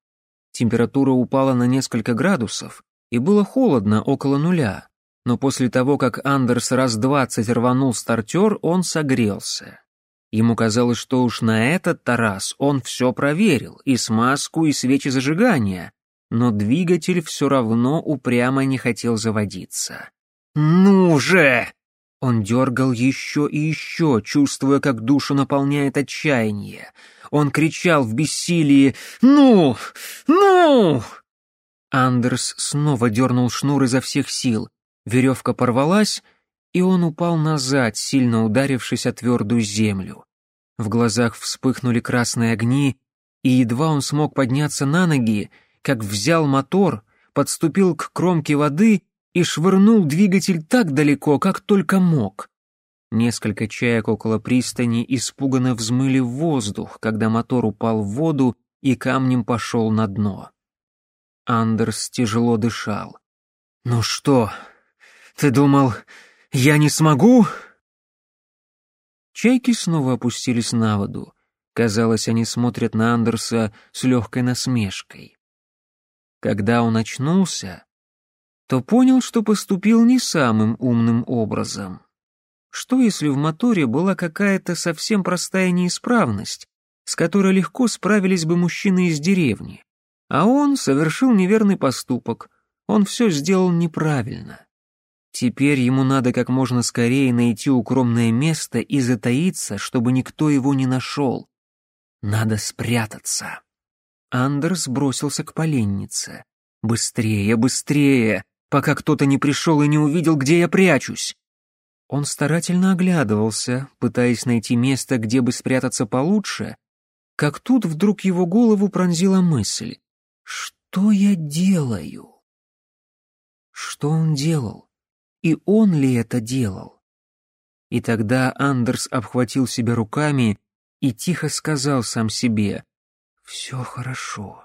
Температура упала на несколько градусов, и было холодно около нуля, но после того, как Андерс раз двадцать рванул стартер, он согрелся. Ему казалось, что уж на этот-то раз он все проверил, и смазку, и свечи зажигания, но двигатель все равно упрямо не хотел заводиться. «Ну же!» Он дергал еще и еще, чувствуя, как душу наполняет отчаяние. Он кричал в бессилии «Ну! Ну!» Андерс снова дернул шнур изо всех сил. Веревка порвалась, и он упал назад, сильно ударившись о твердую землю. В глазах вспыхнули красные огни, и едва он смог подняться на ноги, как взял мотор, подступил к кромке воды и швырнул двигатель так далеко, как только мог. Несколько чаек около пристани испуганно взмыли в воздух, когда мотор упал в воду и камнем пошел на дно. Андерс тяжело дышал. «Ну что, ты думал, я не смогу?» Чайки снова опустились на воду. Казалось, они смотрят на Андерса с легкой насмешкой. Когда он очнулся, то понял, что поступил не самым умным образом. Что если в моторе была какая-то совсем простая неисправность, с которой легко справились бы мужчины из деревни? А он совершил неверный поступок. Он все сделал неправильно. Теперь ему надо как можно скорее найти укромное место и затаиться, чтобы никто его не нашел. Надо спрятаться. Андерс бросился к поленнице. «Быстрее, быстрее, пока кто-то не пришел и не увидел, где я прячусь!» Он старательно оглядывался, пытаясь найти место, где бы спрятаться получше, как тут вдруг его голову пронзила мысль что я делаю? Что он делал? И он ли это делал? И тогда Андерс обхватил себя руками и тихо сказал сам себе «Все хорошо,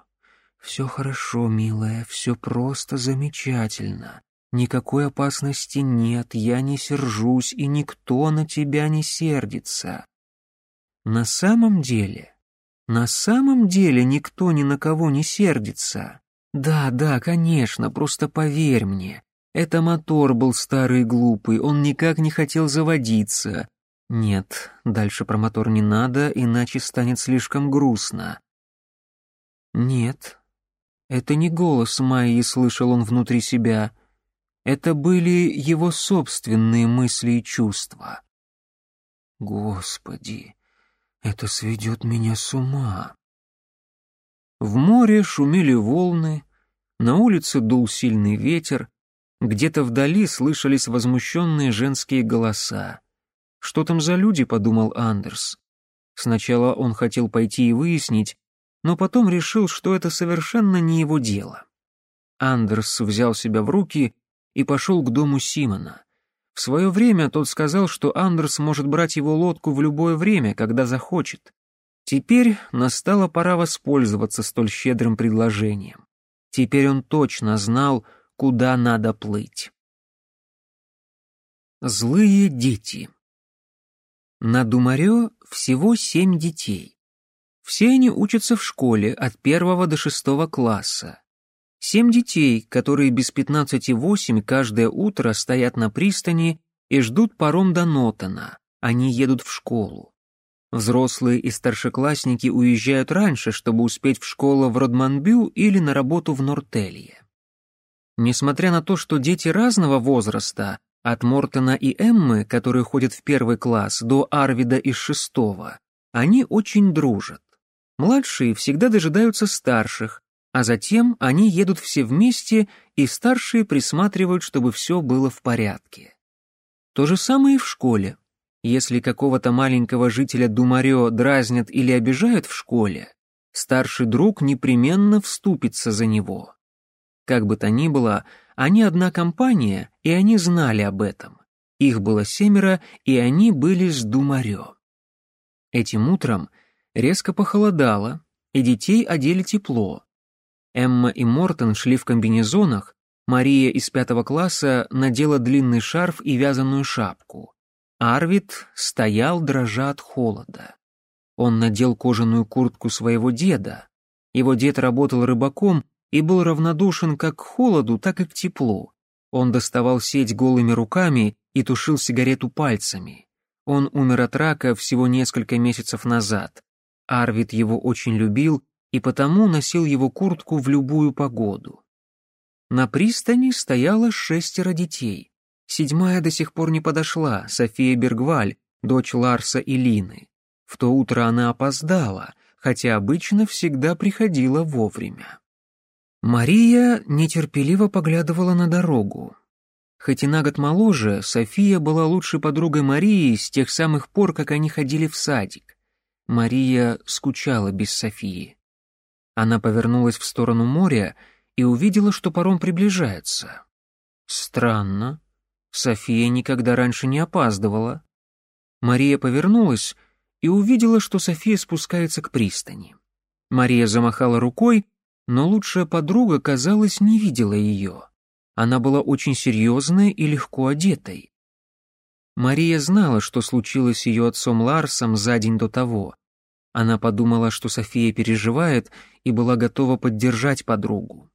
все хорошо, милая, все просто замечательно, никакой опасности нет, я не сержусь и никто на тебя не сердится». На самом деле на самом деле никто ни на кого не сердится. Да, да, конечно, просто поверь мне. Это мотор был старый глупый, он никак не хотел заводиться. Нет, дальше про мотор не надо, иначе станет слишком грустно. Нет, это не голос Майи, слышал он внутри себя. Это были его собственные мысли и чувства. Господи, это сведет меня с ума. В море шумели волны, на улице дул сильный ветер, где-то вдали слышались возмущенные женские голоса. «Что там за люди?» — подумал Андерс. Сначала он хотел пойти и выяснить, но потом решил, что это совершенно не его дело. Андерс взял себя в руки и пошел к дому Симона. В свое время тот сказал, что Андерс может брать его лодку в любое время, когда захочет. Теперь настала пора воспользоваться столь щедрым предложением. Теперь он точно знал, куда надо плыть. Злые дети На Думарё всего семь детей. Все они учатся в школе от первого до шестого класса. Семь детей, которые без пятнадцати восемь каждое утро стоят на пристани и ждут паром до Нотона. Они едут в школу. Взрослые и старшеклассники уезжают раньше, чтобы успеть в школу в Родманбю или на работу в Нортелье. Несмотря на то, что дети разного возраста, от Мортона и Эммы, которые ходят в первый класс, до Арвида из шестого, они очень дружат. Младшие всегда дожидаются старших, а затем они едут все вместе, и старшие присматривают, чтобы все было в порядке. То же самое и в школе. Если какого-то маленького жителя Думарео дразнят или обижают в школе, старший друг непременно вступится за него. Как бы то ни было, они одна компания, и они знали об этом. Их было семеро, и они были с Думарео. Этим утром резко похолодало, и детей одели тепло, Эмма и Мортон шли в комбинезонах, Мария из пятого класса надела длинный шарф и вязаную шапку. Арвид стоял, дрожа от холода. Он надел кожаную куртку своего деда. Его дед работал рыбаком и был равнодушен как к холоду, так и к теплу. Он доставал сеть голыми руками и тушил сигарету пальцами. Он умер от рака всего несколько месяцев назад. Арвид его очень любил и потому носил его куртку в любую погоду. На пристани стояло шестеро детей. Седьмая до сих пор не подошла, София Бергваль, дочь Ларса и Лины. В то утро она опоздала, хотя обычно всегда приходила вовремя. Мария нетерпеливо поглядывала на дорогу. Хоть и на год моложе, София была лучшей подругой Марии с тех самых пор, как они ходили в садик. Мария скучала без Софии. Она повернулась в сторону моря и увидела, что паром приближается. Странно. София никогда раньше не опаздывала. Мария повернулась и увидела, что София спускается к пристани. Мария замахала рукой, но лучшая подруга, казалось, не видела ее. Она была очень серьезной и легко одетой. Мария знала, что случилось с ее отцом Ларсом за день до того. Она подумала, что София переживает, и была готова поддержать подругу.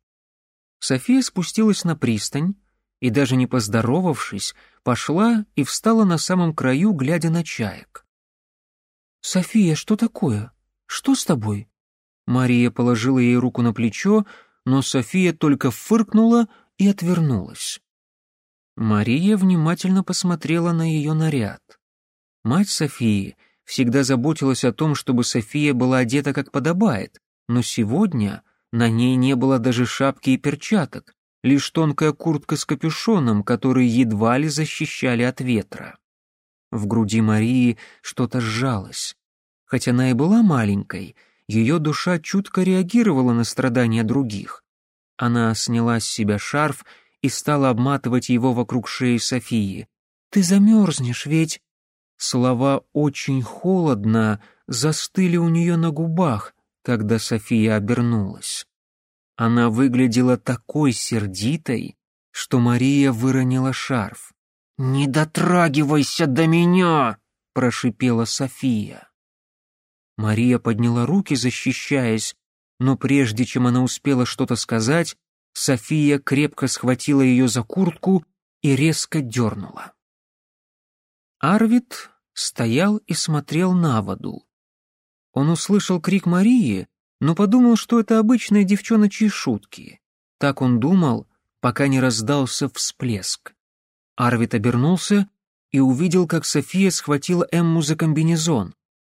София спустилась на пристань и, даже не поздоровавшись, пошла и встала на самом краю, глядя на чаек. «София, что такое? Что с тобой?» Мария положила ей руку на плечо, но София только фыркнула и отвернулась. Мария внимательно посмотрела на ее наряд. Мать Софии — всегда заботилась о том, чтобы София была одета как подобает, но сегодня на ней не было даже шапки и перчаток, лишь тонкая куртка с капюшоном, которые едва ли защищали от ветра. В груди Марии что-то сжалось. Хоть она и была маленькой, ее душа чутко реагировала на страдания других. Она сняла с себя шарф и стала обматывать его вокруг шеи Софии. «Ты замерзнешь, ведь...» Слова «очень холодно» застыли у нее на губах, когда София обернулась. Она выглядела такой сердитой, что Мария выронила шарф. «Не дотрагивайся до меня!» — прошипела София. Мария подняла руки, защищаясь, но прежде чем она успела что-то сказать, София крепко схватила ее за куртку и резко дернула. Арвид стоял и смотрел на воду. Он услышал крик Марии, но подумал, что это обычные девчоночьи шутки. Так он думал, пока не раздался всплеск. Арвид обернулся и увидел, как София схватила Эмму за комбинезон.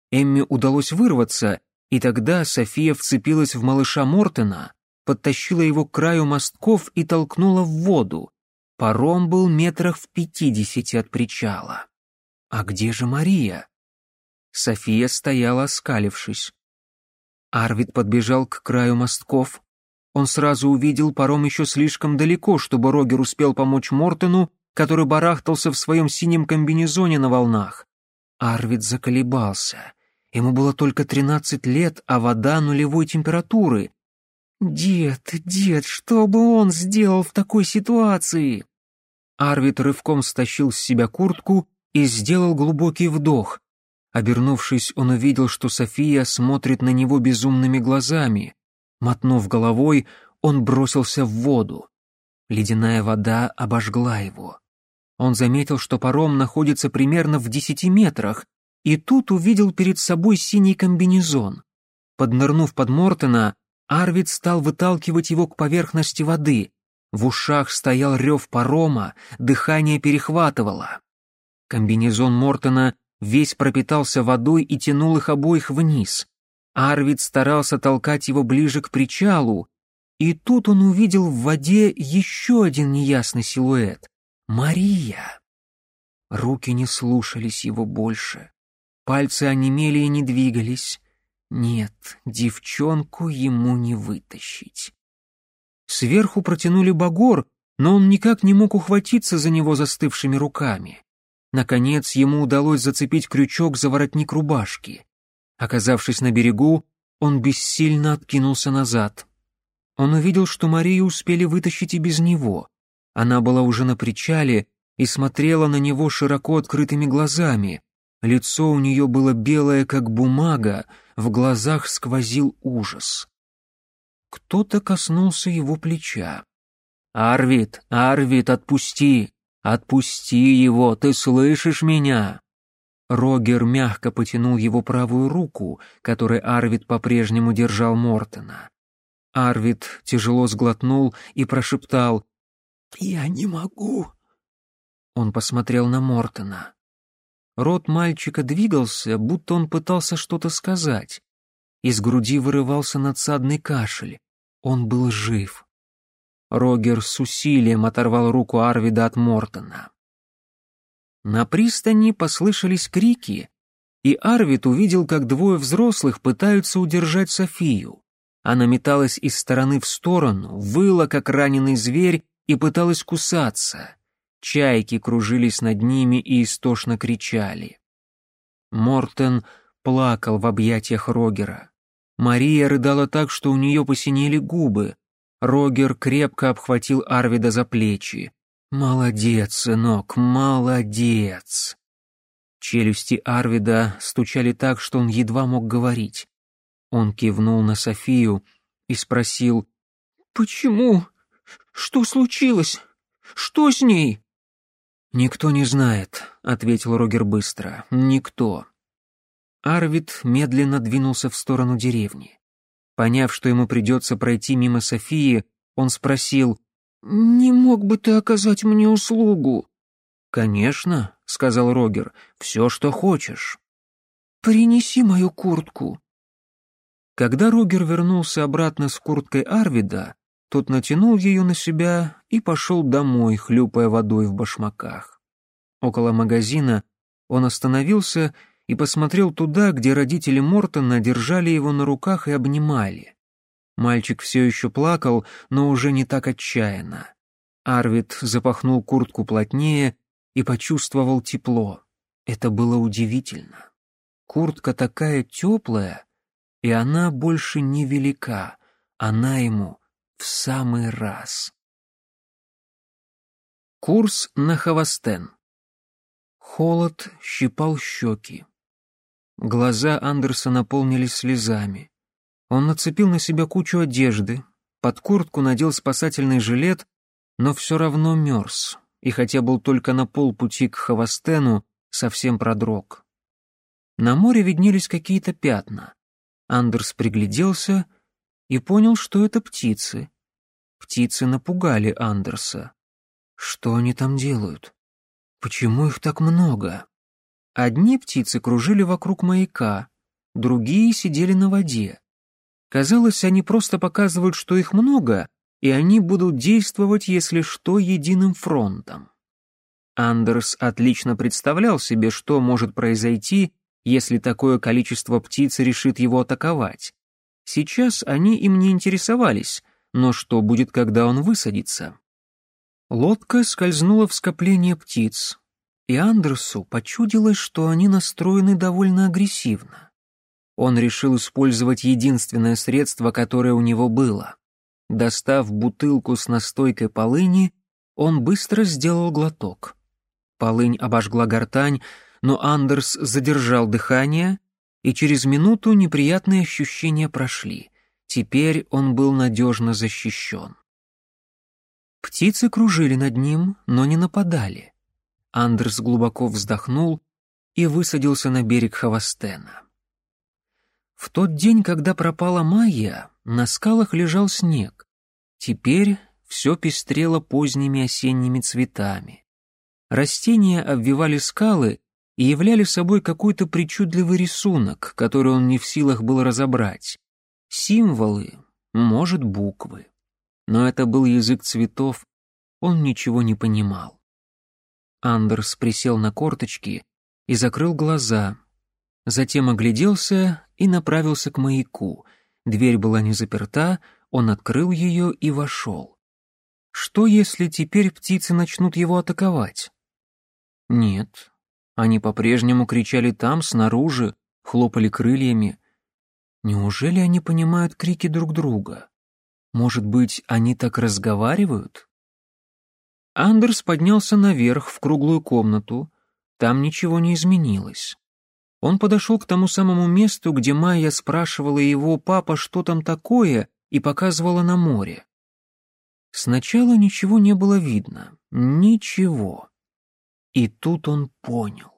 Эмме удалось вырваться, и тогда София вцепилась в малыша Мортена, подтащила его к краю мостков и толкнула в воду. Паром был метрах в пятидесяти от причала. «А где же Мария?» София стояла, скалившись. Арвид подбежал к краю мостков. Он сразу увидел паром еще слишком далеко, чтобы Рогер успел помочь Мортону, который барахтался в своем синем комбинезоне на волнах. Арвид заколебался. Ему было только тринадцать лет, а вода нулевой температуры. «Дед, дед, что бы он сделал в такой ситуации?» Арвид рывком стащил с себя куртку и сделал глубокий вдох. Обернувшись, он увидел, что София смотрит на него безумными глазами. Мотнув головой, он бросился в воду. Ледяная вода обожгла его. Он заметил, что паром находится примерно в десяти метрах, и тут увидел перед собой синий комбинезон. Поднырнув под Мортона, Арвид стал выталкивать его к поверхности воды. В ушах стоял рев парома, дыхание перехватывало. Комбинезон Мортона весь пропитался водой и тянул их обоих вниз. Арвид старался толкать его ближе к причалу, и тут он увидел в воде еще один неясный силуэт — Мария. Руки не слушались его больше. Пальцы онемели и не двигались. Нет, девчонку ему не вытащить. Сверху протянули багор, но он никак не мог ухватиться за него застывшими руками. Наконец ему удалось зацепить крючок за воротник рубашки. Оказавшись на берегу, он бессильно откинулся назад. Он увидел, что Марию успели вытащить и без него. Она была уже на причале и смотрела на него широко открытыми глазами. Лицо у нее было белое, как бумага, в глазах сквозил ужас. Кто-то коснулся его плеча. «Арвид, Арвид, отпусти! «Отпусти его, ты слышишь меня?» Рогер мягко потянул его правую руку, которой Арвид по-прежнему держал Мортона. Арвид тяжело сглотнул и прошептал «Я не могу». Он посмотрел на Мортона. Рот мальчика двигался, будто он пытался что-то сказать. Из груди вырывался надсадный кашель. Он был жив. Рогер с усилием оторвал руку Арвида от Мортона. На пристани послышались крики, и Арвид увидел, как двое взрослых пытаются удержать Софию. Она металась из стороны в сторону, выла, как раненый зверь, и пыталась кусаться. Чайки кружились над ними и истошно кричали. Мортен плакал в объятиях Рогера. Мария рыдала так, что у нее посинели губы. Рогер крепко обхватил Арвида за плечи. «Молодец, сынок, молодец!» Челюсти Арвида стучали так, что он едва мог говорить. Он кивнул на Софию и спросил «Почему? Что случилось? Что с ней?» «Никто не знает», — ответил Рогер быстро. «Никто». Арвид медленно двинулся в сторону деревни. Поняв, что ему придется пройти мимо Софии, он спросил, «Не мог бы ты оказать мне услугу?» «Конечно», — сказал Рогер, — «все, что хочешь». «Принеси мою куртку». Когда Рогер вернулся обратно с курткой Арвида, тот натянул ее на себя и пошел домой, хлюпая водой в башмаках. Около магазина он остановился и и посмотрел туда, где родители Мортона держали его на руках и обнимали. Мальчик все еще плакал, но уже не так отчаянно. Арвид запахнул куртку плотнее и почувствовал тепло. Это было удивительно. Куртка такая теплая, и она больше не велика, она ему в самый раз. Курс на Хавастен. Холод щипал щеки. Глаза Андерса наполнились слезами. Он нацепил на себя кучу одежды, под куртку надел спасательный жилет, но все равно мерз, и хотя был только на полпути к Хавастену, совсем продрог. На море виднелись какие-то пятна. Андерс пригляделся и понял, что это птицы. Птицы напугали Андерса. Что они там делают? Почему их так много? Одни птицы кружили вокруг маяка, другие сидели на воде. Казалось, они просто показывают, что их много, и они будут действовать, если что, единым фронтом. Андерс отлично представлял себе, что может произойти, если такое количество птиц решит его атаковать. Сейчас они им не интересовались, но что будет, когда он высадится? Лодка скользнула в скопление птиц и Андерсу почудилось, что они настроены довольно агрессивно. Он решил использовать единственное средство, которое у него было. Достав бутылку с настойкой полыни, он быстро сделал глоток. Полынь обожгла гортань, но Андерс задержал дыхание, и через минуту неприятные ощущения прошли. Теперь он был надежно защищен. Птицы кружили над ним, но не нападали. Андерс глубоко вздохнул и высадился на берег Хавастена. В тот день, когда пропала Майя, на скалах лежал снег. Теперь все пестрело поздними осенними цветами. Растения обвивали скалы и являли собой какой-то причудливый рисунок, который он не в силах был разобрать. Символы, может, буквы. Но это был язык цветов, он ничего не понимал. Андерс присел на корточки и закрыл глаза. Затем огляделся и направился к маяку. Дверь была не заперта, он открыл ее и вошел. Что, если теперь птицы начнут его атаковать? Нет. Они по-прежнему кричали там, снаружи, хлопали крыльями. Неужели они понимают крики друг друга? Может быть, они так разговаривают? Андерс поднялся наверх в круглую комнату. Там ничего не изменилось. Он подошел к тому самому месту, где Майя спрашивала его папа, что там такое, и показывала на море. Сначала ничего не было видно. Ничего. И тут он понял.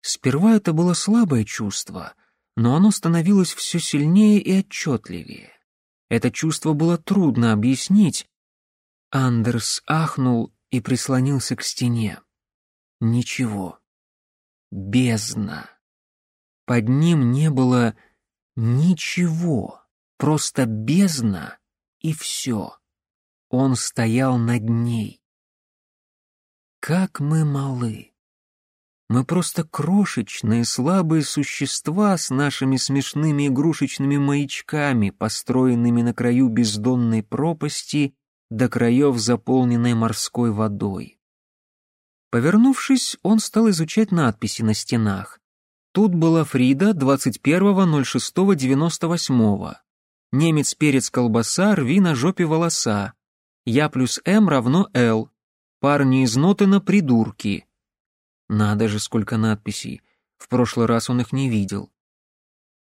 Сперва это было слабое чувство, но оно становилось все сильнее и отчетливее. Это чувство было трудно объяснить, Андерс ахнул и прислонился к стене. Ничего. Бездна. Под ним не было ничего, просто бездна и все. Он стоял над ней. Как мы малы. Мы просто крошечные, слабые существа с нашими смешными игрушечными маячками, построенными на краю бездонной пропасти до краев заполненной морской водой. Повернувшись, он стал изучать надписи на стенах. Тут была Фрида 21.06.98. Немец перец колбаса, рви на жопе волоса. Я плюс М равно Л. Парни из Нотена придурки. Надо же, сколько надписей. В прошлый раз он их не видел.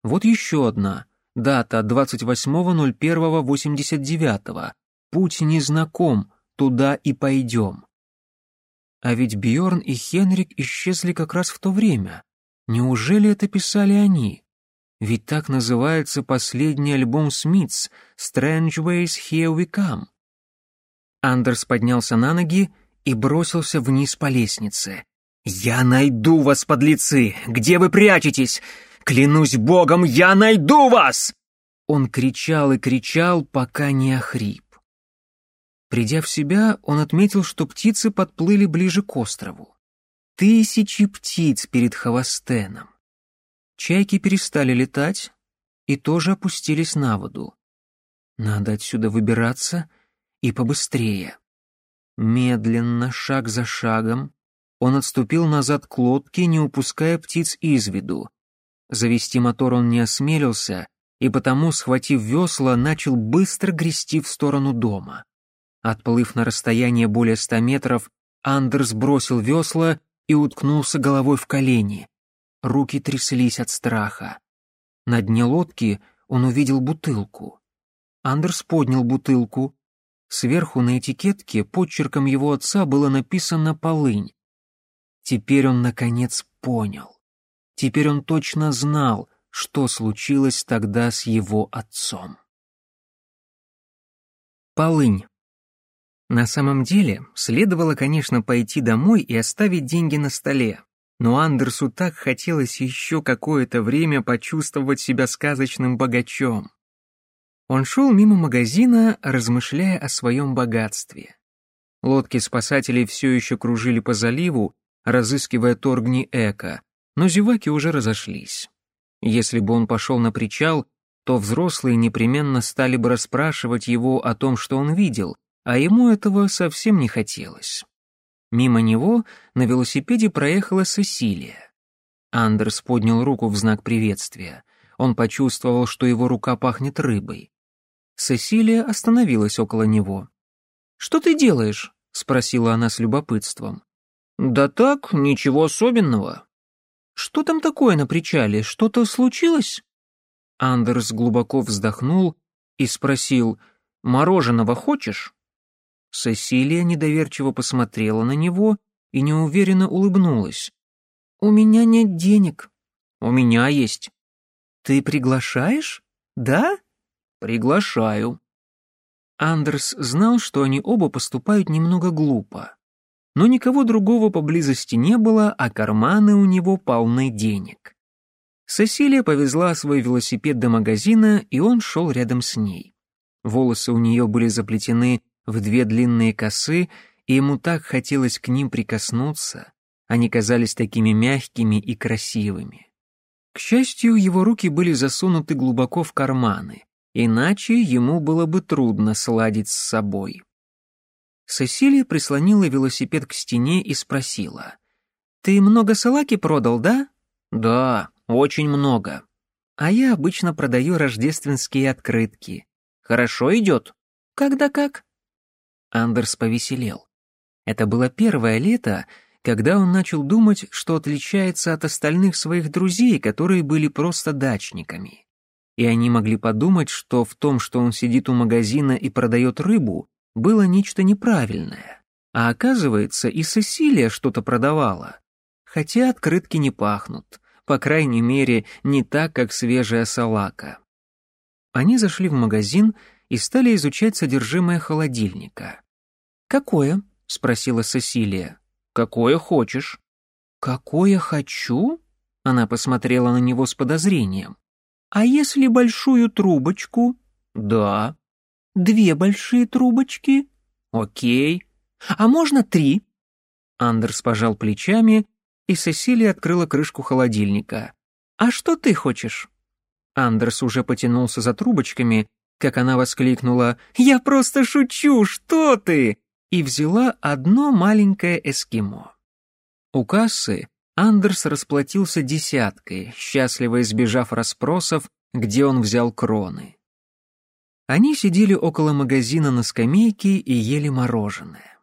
Вот еще одна. Дата 28.01.89 путь незнаком, туда и пойдем. А ведь Бьорн и Хенрик исчезли как раз в то время. Неужели это писали они? Ведь так называется последний альбом Смитс «Strange Ways Here We Come». Андерс поднялся на ноги и бросился вниз по лестнице. «Я найду вас, подлецы! Где вы прячетесь? Клянусь богом, я найду вас!» Он кричал и кричал, пока не охрип. Придя в себя, он отметил, что птицы подплыли ближе к острову. Тысячи птиц перед Хавастеном. Чайки перестали летать и тоже опустились на воду. Надо отсюда выбираться и побыстрее. Медленно, шаг за шагом, он отступил назад к лодке, не упуская птиц из виду. Завести мотор он не осмелился, и потому, схватив весла, начал быстро грести в сторону дома. Отплыв на расстояние более ста метров, Андерс бросил весла и уткнулся головой в колени. Руки тряслись от страха. На дне лодки он увидел бутылку. Андерс поднял бутылку. Сверху на этикетке подчерком его отца было написано «Полынь». Теперь он, наконец, понял. Теперь он точно знал, что случилось тогда с его отцом. Полынь. На самом деле, следовало, конечно, пойти домой и оставить деньги на столе. Но Андерсу так хотелось еще какое-то время почувствовать себя сказочным богачом. Он шел мимо магазина, размышляя о своем богатстве. Лодки спасателей все еще кружили по заливу, разыскивая торгни Эко, но зеваки уже разошлись. Если бы он пошел на причал, то взрослые непременно стали бы расспрашивать его о том, что он видел — а ему этого совсем не хотелось. Мимо него на велосипеде проехала Сесилия. Андерс поднял руку в знак приветствия. Он почувствовал, что его рука пахнет рыбой. Сесилия остановилась около него. «Что ты делаешь?» — спросила она с любопытством. «Да так, ничего особенного». «Что там такое на причале? Что-то случилось?» Андерс глубоко вздохнул и спросил, «Мороженого хочешь?» Сесилия недоверчиво посмотрела на него и неуверенно улыбнулась. «У меня нет денег». «У меня есть». «Ты приглашаешь? Да?» «Приглашаю». Андерс знал, что они оба поступают немного глупо. Но никого другого поблизости не было, а карманы у него полны денег. Сесилия повезла свой велосипед до магазина, и он шел рядом с ней. Волосы у нее были заплетены в две длинные косы, и ему так хотелось к ним прикоснуться. Они казались такими мягкими и красивыми. К счастью, его руки были засунуты глубоко в карманы, иначе ему было бы трудно сладить с собой. Сесилия прислонила велосипед к стене и спросила. «Ты много салаки продал, да?» «Да, очень много. А я обычно продаю рождественские открытки. Хорошо идет?» «Когда как?» Андерс повеселел. Это было первое лето, когда он начал думать, что отличается от остальных своих друзей, которые были просто дачниками. И они могли подумать, что в том, что он сидит у магазина и продает рыбу, было нечто неправильное. А оказывается, и Сесилия что-то продавала. Хотя открытки не пахнут, по крайней мере, не так, как свежая салака. Они зашли в магазин, и стали изучать содержимое холодильника. «Какое?» — спросила Сесилия. «Какое хочешь?» «Какое хочу?» — она посмотрела на него с подозрением. «А если большую трубочку?» «Да». «Две большие трубочки?» «Окей». «А можно три?» Андерс пожал плечами, и Сесилия открыла крышку холодильника. «А что ты хочешь?» Андерс уже потянулся за трубочками, как она воскликнула «Я просто шучу, что ты!» и взяла одно маленькое эскимо. У кассы Андерс расплатился десяткой, счастливо избежав расспросов, где он взял кроны. Они сидели около магазина на скамейке и ели мороженое.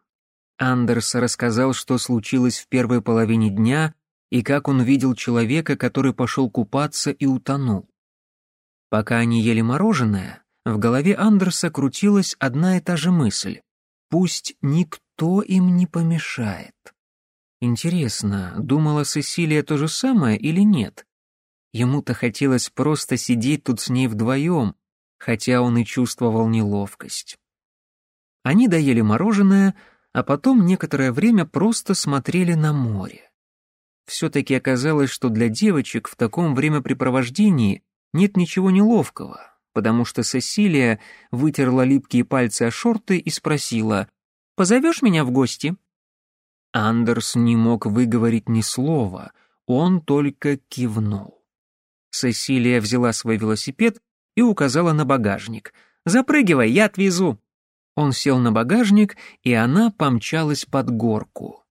Андерс рассказал, что случилось в первой половине дня и как он видел человека, который пошел купаться и утонул. Пока они ели мороженое, в голове Андерса крутилась одна и та же мысль. Пусть никто им не помешает. Интересно, думала Сесилия то же самое или нет? Ему-то хотелось просто сидеть тут с ней вдвоем, хотя он и чувствовал неловкость. Они доели мороженое, а потом некоторое время просто смотрели на море. Все-таки оказалось, что для девочек в таком времяпрепровождении нет ничего неловкого потому что Сесилия вытерла липкие пальцы о шорты и спросила «Позовешь меня в гости?» Андерс не мог выговорить ни слова, он только кивнул. Сесилия взяла свой велосипед и указала на багажник. «Запрыгивай, я отвезу!» Он сел на багажник, и она помчалась под горку.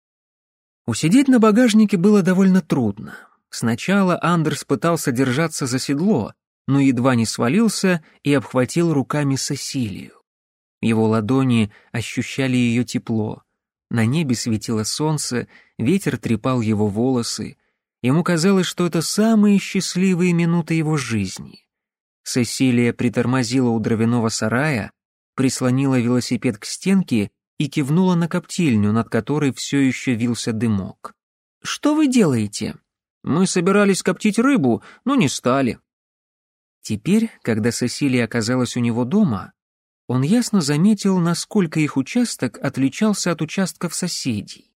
Усидеть на багажнике было довольно трудно. Сначала Андерс пытался держаться за седло, но едва не свалился и обхватил руками Сосилию. Его ладони ощущали ее тепло. На небе светило солнце, ветер трепал его волосы. Ему казалось, что это самые счастливые минуты его жизни. Сесилия притормозила у дровяного сарая, прислонила велосипед к стенке и кивнула на коптильню, над которой все еще вился дымок. «Что вы делаете?» «Мы собирались коптить рыбу, но не стали. Теперь, когда Сесилия оказалась у него дома, он ясно заметил, насколько их участок отличался от участков соседей.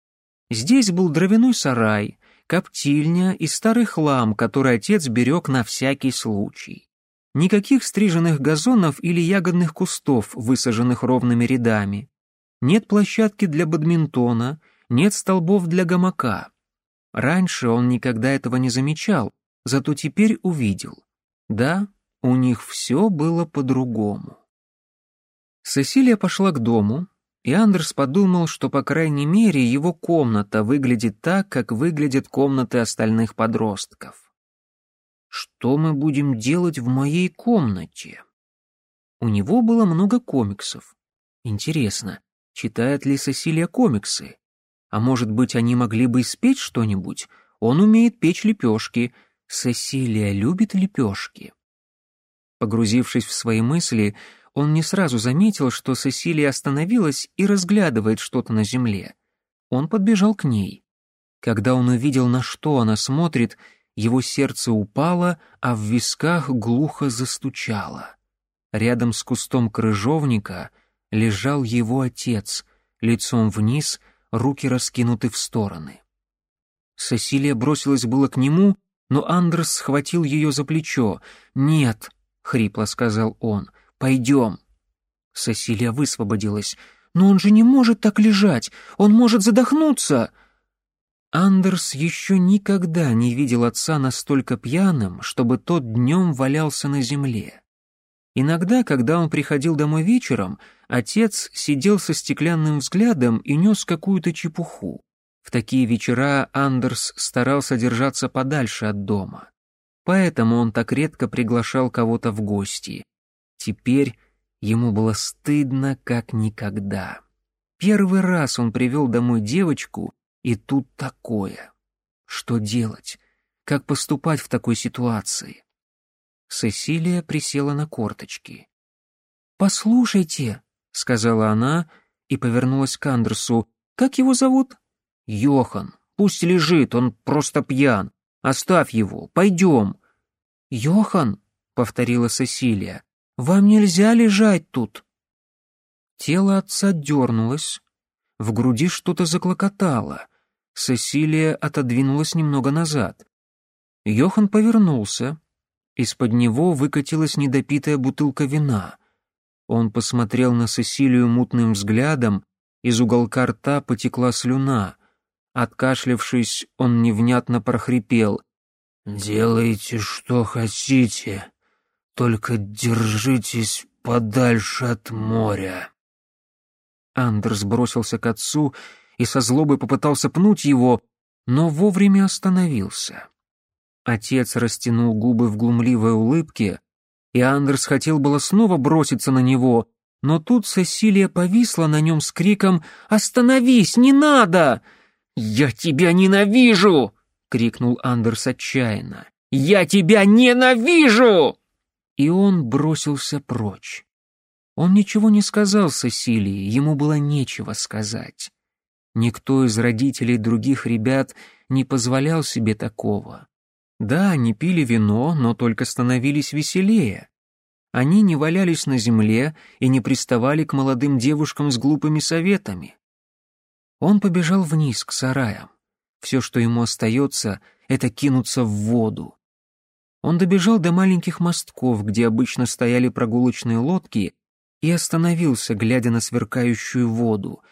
Здесь был дровяной сарай, коптильня и старый хлам, который отец берег на всякий случай. Никаких стриженных газонов или ягодных кустов, высаженных ровными рядами. Нет площадки для бадминтона, нет столбов для гамака. Раньше он никогда этого не замечал, зато теперь увидел. Да, у них все было по-другому. Сесилия пошла к дому, и Андерс подумал, что, по крайней мере, его комната выглядит так, как выглядят комнаты остальных подростков. Что мы будем делать в моей комнате? У него было много комиксов. Интересно, читает ли Сесилия комиксы? А может быть, они могли бы испечь что-нибудь? Он умеет печь лепешки. Сесилия любит лепешки. Погрузившись в свои мысли, он не сразу заметил, что Сесилия остановилась и разглядывает что-то на земле. Он подбежал к ней. Когда он увидел, на что она смотрит, его сердце упало, а в висках глухо застучало. Рядом с кустом крыжовника лежал его отец, лицом вниз, руки раскинуты в стороны. Сесилия бросилась было к нему, но Андрес схватил ее за плечо. «Нет, хрипло сказал он. «Пойдем». Сесилия высвободилась. «Но он же не может так лежать! Он может задохнуться!» Андерс еще никогда не видел отца настолько пьяным, чтобы тот днем валялся на земле. Иногда, когда он приходил домой вечером, отец сидел со стеклянным взглядом и нес какую-то чепуху. В такие вечера Андерс старался держаться подальше от дома. Поэтому он так редко приглашал кого-то в гости. Теперь ему было стыдно, как никогда. Первый раз он привел домой девочку, и тут такое. Что делать? Как поступать в такой ситуации? Сесилия присела на корточки. «Послушайте», — сказала она и повернулась к Андерсу. «Как его зовут?» «Йохан. Пусть лежит, он просто пьян. Оставь его, пойдем!» «Йохан!» — повторила Сесилия. «Вам нельзя лежать тут!» Тело отца дернулось, в груди что-то заклокотало. Сесилия отодвинулась немного назад. Йохан повернулся. Из-под него выкатилась недопитая бутылка вина. Он посмотрел на Сесилию мутным взглядом, из уголка рта потекла слюна. Откашлившись, он невнятно прохрипел. «Делайте, что хотите, только держитесь подальше от моря». Андерс бросился к отцу и со злобой попытался пнуть его, но вовремя остановился. Отец растянул губы в глумливой улыбке, и Андерс хотел было снова броситься на него, но тут Сесилия повисла на нем с криком «Остановись, не надо!» «Я тебя ненавижу!» — крикнул Андерс отчаянно. «Я тебя ненавижу!» И он бросился прочь. Он ничего не сказал Сесилии, ему было нечего сказать. Никто из родителей других ребят не позволял себе такого. Да, они пили вино, но только становились веселее. Они не валялись на земле и не приставали к молодым девушкам с глупыми советами. Он побежал вниз, к сараям. Все, что ему остается, это кинуться в воду. Он добежал до маленьких мостков, где обычно стояли прогулочные лодки, и остановился, глядя на сверкающую воду.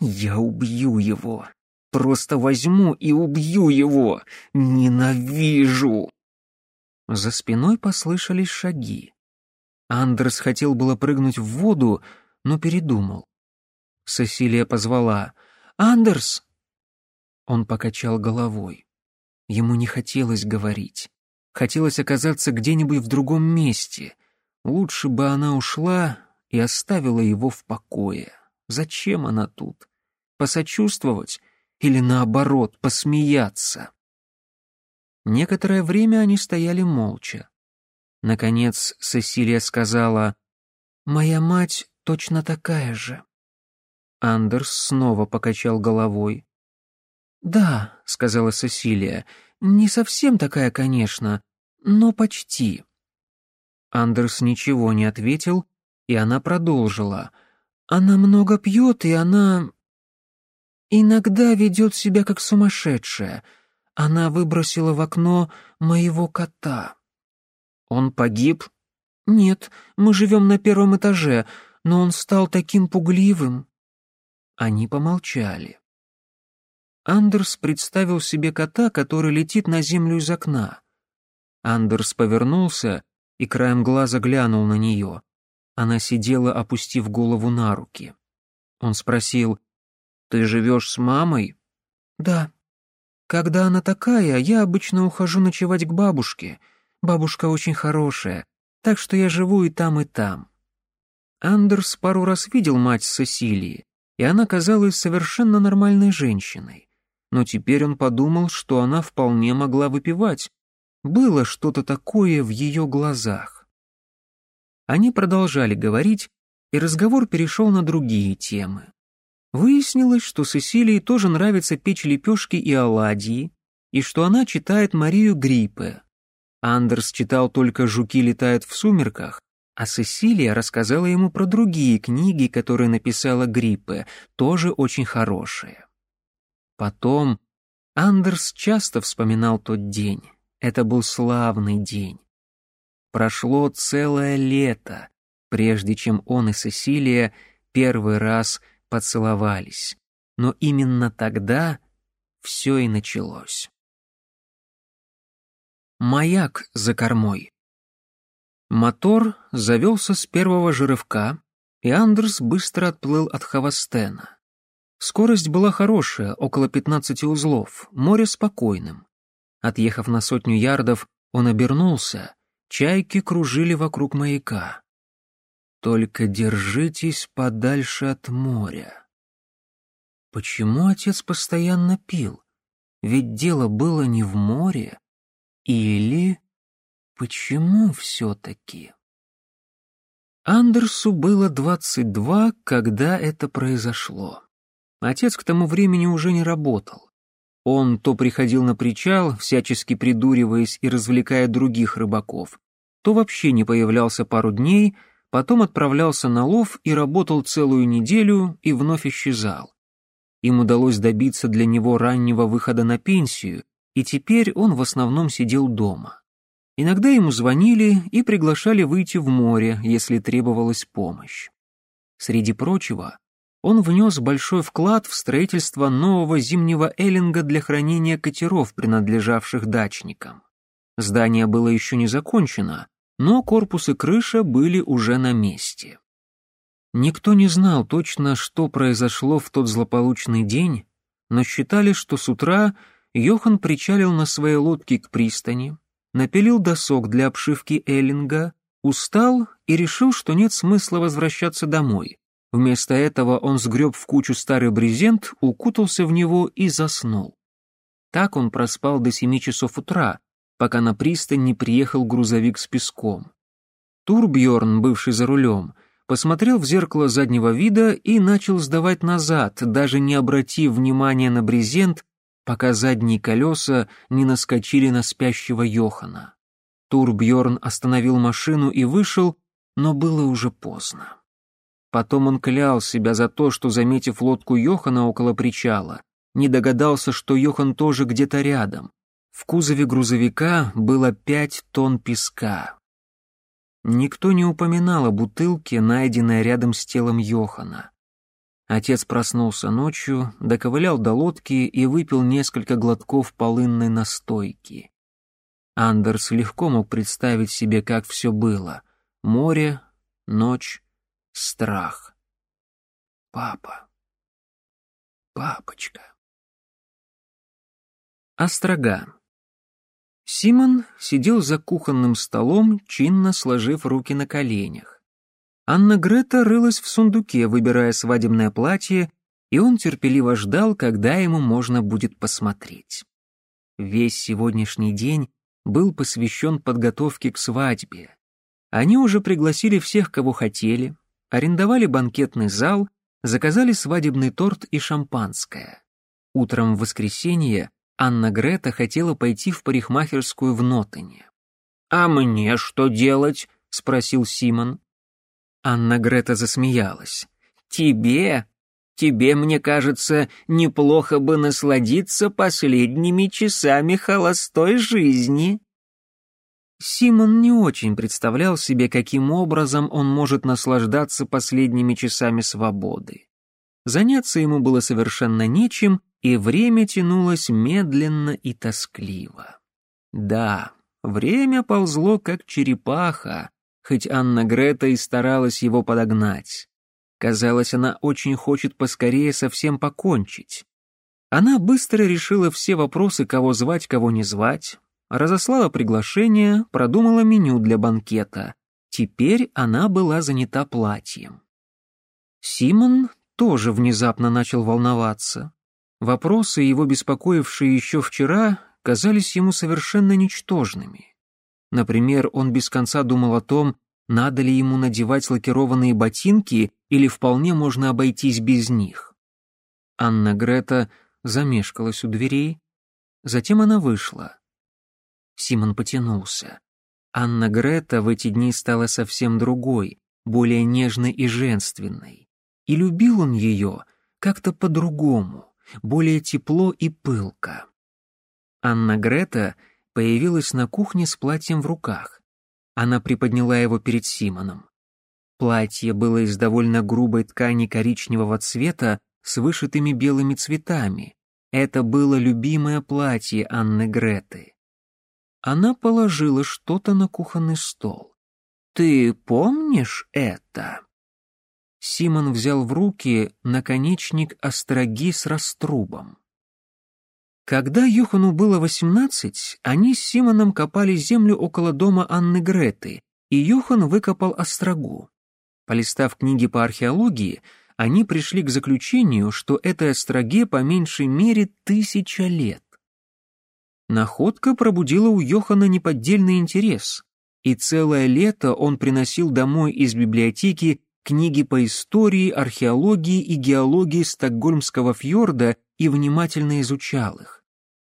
«Я убью его! Просто возьму и убью его! Ненавижу!» За спиной послышались шаги. Андрес хотел было прыгнуть в воду, но передумал. Сесилия позвала — Андерс!» Он покачал головой. Ему не хотелось говорить. Хотелось оказаться где-нибудь в другом месте. Лучше бы она ушла и оставила его в покое. Зачем она тут? Посочувствовать или, наоборот, посмеяться? Некоторое время они стояли молча. Наконец Сесилия сказала, «Моя мать точно такая же». Андерс снова покачал головой. «Да», — сказала Сесилия, — «не совсем такая, конечно, но почти». Андерс ничего не ответил, и она продолжила. «Она много пьет, и она...» «Иногда ведет себя как сумасшедшая. Она выбросила в окно моего кота». «Он погиб?» «Нет, мы живем на первом этаже, но он стал таким пугливым». Они помолчали. Андерс представил себе кота, который летит на землю из окна. Андерс повернулся и краем глаза глянул на нее. Она сидела, опустив голову на руки. Он спросил, «Ты живешь с мамой?» «Да. Когда она такая, я обычно ухожу ночевать к бабушке. Бабушка очень хорошая, так что я живу и там, и там». Андерс пару раз видел мать Сесилии и она казалась совершенно нормальной женщиной. Но теперь он подумал, что она вполне могла выпивать. Было что-то такое в ее глазах. Они продолжали говорить, и разговор перешел на другие темы. Выяснилось, что Сесилии тоже нравится печь лепешки и оладьи, и что она читает Марию Гриппе. Андерс читал только «Жуки летают в сумерках», а Сесилия рассказала ему про другие книги, которые написала Гриппе, тоже очень хорошие. Потом Андерс часто вспоминал тот день. Это был славный день. Прошло целое лето, прежде чем он и Сесилия первый раз поцеловались. Но именно тогда все и началось. Маяк за кормой. Мотор завелся с первого жеребка, и Андерс быстро отплыл от Хавастена. Скорость была хорошая, около 15 узлов, море спокойным. Отъехав на сотню ярдов, он обернулся, чайки кружили вокруг маяка. «Только держитесь подальше от моря». Почему отец постоянно пил? Ведь дело было не в море. Или почему все-таки? Андерсу было 22, когда это произошло. Отец к тому времени уже не работал. Он то приходил на причал, всячески придуриваясь и развлекая других рыбаков, то вообще не появлялся пару дней, потом отправлялся на лов и работал целую неделю и вновь исчезал. Им удалось добиться для него раннего выхода на пенсию, и теперь он в основном сидел дома. Иногда ему звонили и приглашали выйти в море, если требовалась помощь. Среди прочего, он внес большой вклад в строительство нового зимнего эллинга для хранения катеров, принадлежавших дачникам. Здание было еще не закончено, но корпус и крыша были уже на месте. Никто не знал точно, что произошло в тот злополучный день, но считали, что с утра Йохан причалил на своей лодке к пристани, напилил досок для обшивки Эллинга, устал и решил, что нет смысла возвращаться домой. Вместо этого он сгреб в кучу старый брезент, укутался в него и заснул. Так он проспал до семи часов утра, пока на пристань не приехал грузовик с песком. Турбьорн, бывший за рулем, посмотрел в зеркало заднего вида и начал сдавать назад, даже не обратив внимания на брезент пока задние колеса не наскочили на спящего Йохана. Турбьорн остановил машину и вышел, но было уже поздно. Потом он клял себя за то, что, заметив лодку Йохана около причала, не догадался, что Йохан тоже где-то рядом. В кузове грузовика было пять тонн песка. Никто не упоминал о бутылке, найденной рядом с телом Йохана. Отец проснулся ночью, доковылял до лодки и выпил несколько глотков полынной настойки. Андерс легко мог представить себе, как все было. Море, ночь, страх. Папа. Папочка. Острога. Симон сидел за кухонным столом, чинно сложив руки на коленях. Анна Грета рылась в сундуке, выбирая свадебное платье, и он терпеливо ждал, когда ему можно будет посмотреть. Весь сегодняшний день был посвящен подготовке к свадьбе. Они уже пригласили всех, кого хотели, арендовали банкетный зал, заказали свадебный торт и шампанское. Утром в воскресенье Анна Грета хотела пойти в парикмахерскую в Нотоне. «А мне что делать?» — спросил Симон. Анна Грета засмеялась. «Тебе? Тебе, мне кажется, неплохо бы насладиться последними часами холостой жизни». Симон не очень представлял себе, каким образом он может наслаждаться последними часами свободы. Заняться ему было совершенно нечем, и время тянулось медленно и тоскливо. Да, время ползло, как черепаха, хоть Анна Грета и старалась его подогнать. Казалось, она очень хочет поскорее совсем покончить. Она быстро решила все вопросы, кого звать, кого не звать, разослала приглашение, продумала меню для банкета. Теперь она была занята платьем. Симон тоже внезапно начал волноваться. Вопросы, его беспокоившие еще вчера, казались ему совершенно ничтожными. Например, он без конца думал о том, надо ли ему надевать лакированные ботинки или вполне можно обойтись без них. Анна Грета замешкалась у дверей, затем она вышла. Симон потянулся. Анна Грета в эти дни стала совсем другой, более нежной и женственной. И любил он ее как-то по-другому, более тепло и пылко. Анна Грета — появилась на кухне с платьем в руках. Она приподняла его перед Симоном. Платье было из довольно грубой ткани коричневого цвета с вышитыми белыми цветами. Это было любимое платье Анны Греты. Она положила что-то на кухонный стол. «Ты помнишь это?» Симон взял в руки наконечник остроги с раструбом. Когда Юхану было восемнадцать, они с Симоном копали землю около дома Анны Греты, и Юхан выкопал острогу. Полистав книги по археологии, они пришли к заключению, что этой остроге по меньшей мере тысяча лет. Находка пробудила у Йохана неподдельный интерес, и целое лето он приносил домой из библиотеки книги по истории, археологии и геологии Стокгольмского фьорда и внимательно изучал их.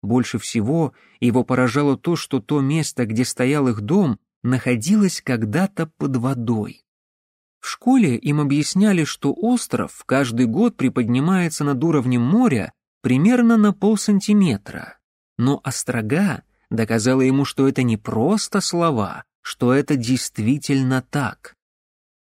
Больше всего его поражало то, что то место, где стоял их дом, находилось когда-то под водой. В школе им объясняли, что остров каждый год приподнимается над уровнем моря примерно на полсантиметра. Но острога доказала ему, что это не просто слова, что это действительно так.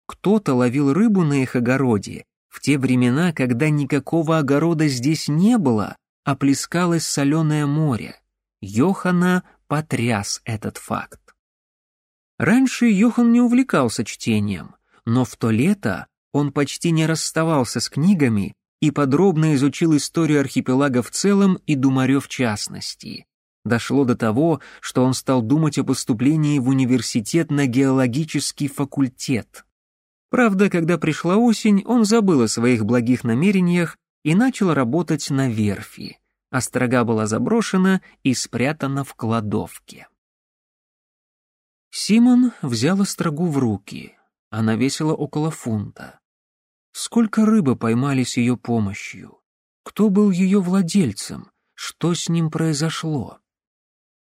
Кто-то ловил рыбу на их огороде в те времена, когда никакого огорода здесь не было, оплескалось соленое море. Йохана потряс этот факт. Раньше Йохан не увлекался чтением, но в то лето он почти не расставался с книгами и подробно изучил историю архипелага в целом и Думарё в частности. Дошло до того, что он стал думать о поступлении в университет на геологический факультет. Правда, когда пришла осень, он забыл о своих благих намерениях и начал работать на верфи а была заброшена и спрятана в кладовке. Симон взял острогу в руки. Она весила около фунта. Сколько рыбы поймали с ее помощью? Кто был ее владельцем? Что с ним произошло?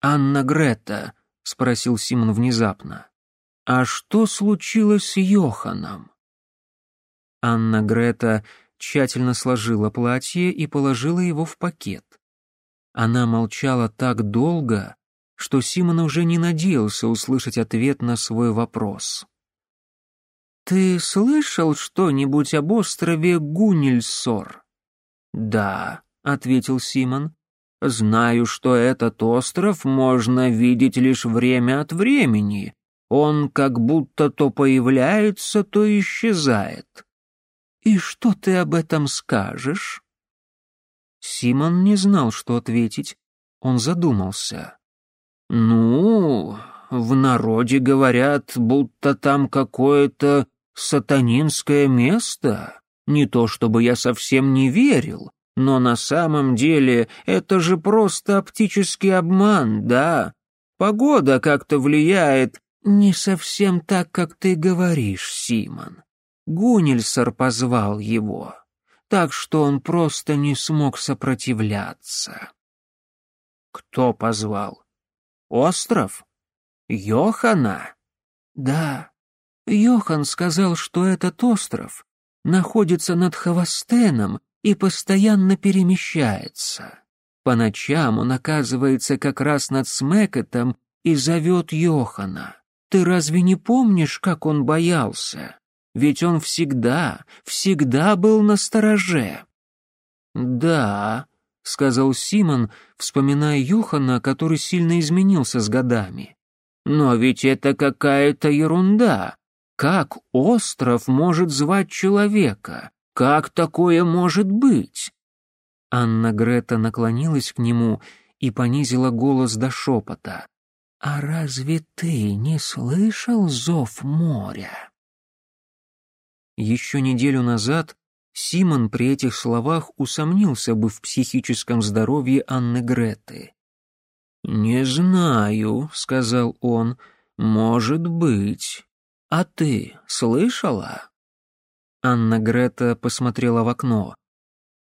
«Анна Грета», — спросил Симон внезапно, — «а что случилось с Йоханом?» Анна Грета тщательно сложила платье и положила его в пакет. Она молчала так долго, что Симон уже не надеялся услышать ответ на свой вопрос. «Ты слышал что-нибудь об острове Гунильсор?» «Да», — ответил Симон. «Знаю, что этот остров можно видеть лишь время от времени. Он как будто то появляется, то исчезает». «И что ты об этом скажешь?» Симон не знал, что ответить. Он задумался. «Ну, в народе говорят, будто там какое-то сатанинское место. Не то чтобы я совсем не верил, но на самом деле это же просто оптический обман, да? Погода как-то влияет. Не совсем так, как ты говоришь, Симон. Гунильсор позвал его так что он просто не смог сопротивляться. Кто позвал? Остров? Йохана? Да. Йохан сказал, что этот остров находится над Хавастеном и постоянно перемещается. По ночам он оказывается как раз над Смекетом и зовет Йохана. Ты разве не помнишь, как он боялся? ведь он всегда, всегда был на стороже». «Да», — сказал Симон, вспоминая Юхана, который сильно изменился с годами. «Но ведь это какая-то ерунда. Как остров может звать человека? Как такое может быть?» Анна Грета наклонилась к нему и понизила голос до шепота. «А разве ты не слышал зов моря?» Еще неделю назад Симон при этих словах усомнился бы в психическом здоровье Анны Греты. «Не знаю», — сказал он, — «может быть. А ты слышала?» Анна Грета посмотрела в окно.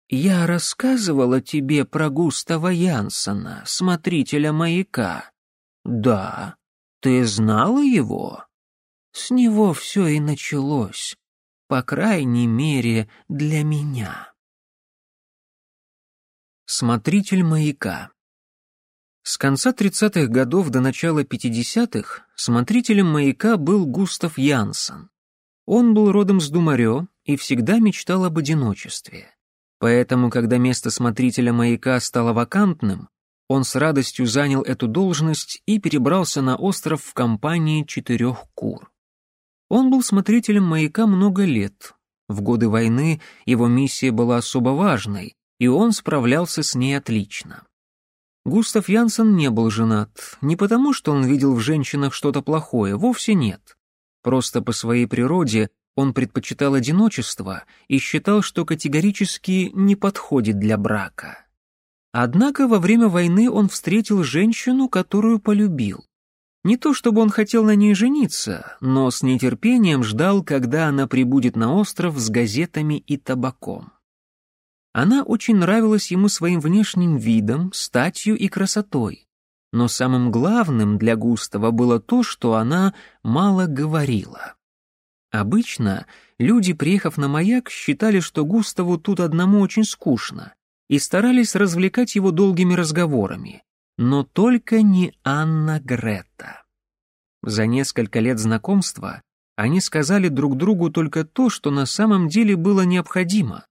«Я рассказывала тебе про Густава Янсона, смотрителя маяка». «Да. Ты знала его?» «С него все и началось по крайней мере, для меня. Смотритель маяка С конца 30-х годов до начала 50-х смотрителем маяка был Густав Янсен. Он был родом с Думарё и всегда мечтал об одиночестве. Поэтому, когда место смотрителя маяка стало вакантным, он с радостью занял эту должность и перебрался на остров в компании четырех кур. Он был смотрителем маяка много лет. В годы войны его миссия была особо важной, и он справлялся с ней отлично. Густав Янсен не был женат, не потому, что он видел в женщинах что-то плохое, вовсе нет. Просто по своей природе он предпочитал одиночество и считал, что категорически не подходит для брака. Однако во время войны он встретил женщину, которую полюбил. Не то чтобы он хотел на ней жениться, но с нетерпением ждал, когда она прибудет на остров с газетами и табаком. Она очень нравилась ему своим внешним видом, статью и красотой. Но самым главным для Густава было то, что она мало говорила. Обычно люди, приехав на маяк, считали, что Густаву тут одному очень скучно, и старались развлекать его долгими разговорами но только не Анна Гретта. За несколько лет знакомства они сказали друг другу только то, что на самом деле было необходимо.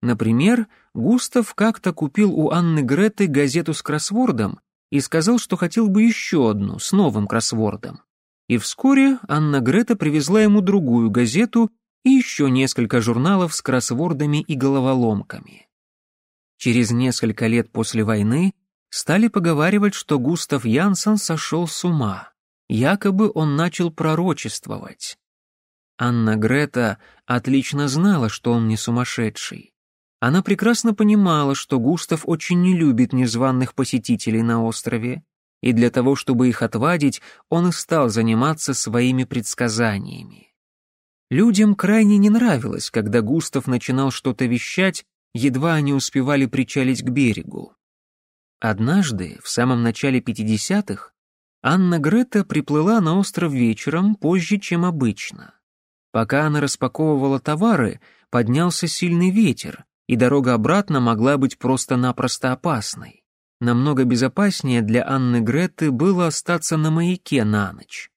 Например, Густав как-то купил у Анны Греты газету с кроссвордом и сказал, что хотел бы еще одну, с новым кроссвордом. И вскоре Анна Грета привезла ему другую газету и еще несколько журналов с кроссвордами и головоломками. Через несколько лет после войны стали поговаривать, что Густав Янсен сошел с ума. Якобы он начал пророчествовать. Анна Грета отлично знала, что он не сумасшедший. Она прекрасно понимала, что Густав очень не любит незваных посетителей на острове, и для того, чтобы их отвадить, он и стал заниматься своими предсказаниями. Людям крайне не нравилось, когда Густав начинал что-то вещать, едва они успевали причалить к берегу. Однажды, в самом начале 50-х, Анна Грета приплыла на остров вечером позже, чем обычно. Пока она распаковывала товары, поднялся сильный ветер, и дорога обратно могла быть просто-напросто опасной. Намного безопаснее для Анны Греты было остаться на маяке на ночь.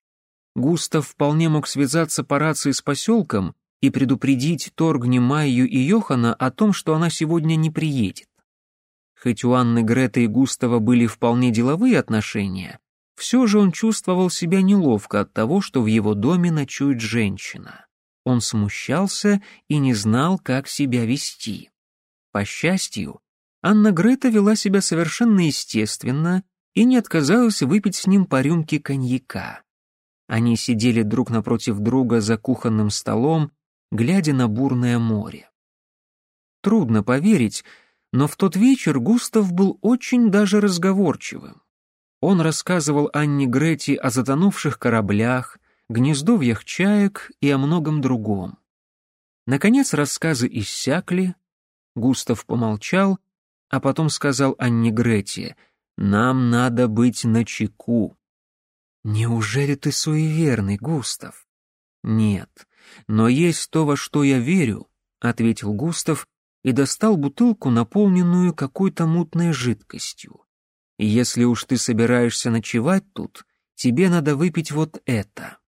Густав вполне мог связаться по рации с поселком и предупредить Торгни Майю и Йохана о том, что она сегодня не приедет и Тюанны, Греты и Густава были вполне деловые отношения, все же он чувствовал себя неловко от того, что в его доме ночует женщина. Он смущался и не знал, как себя вести. По счастью, Анна Грета вела себя совершенно естественно и не отказалась выпить с ним по рюмке коньяка. Они сидели друг напротив друга за кухонным столом, глядя на бурное море. Трудно поверить, но в тот вечер Густав был очень даже разговорчивым. Он рассказывал Анне Грете о затонувших кораблях, гнездовьях чаек и о многом другом. Наконец рассказы иссякли, Густав помолчал, а потом сказал Анне Грете, «Нам надо быть начеку». «Неужели ты суеверный, Густав?» «Нет, но есть то, во что я верю», — ответил Густав и достал бутылку, наполненную какой-то мутной жидкостью. Если уж ты собираешься ночевать тут, тебе надо выпить вот это.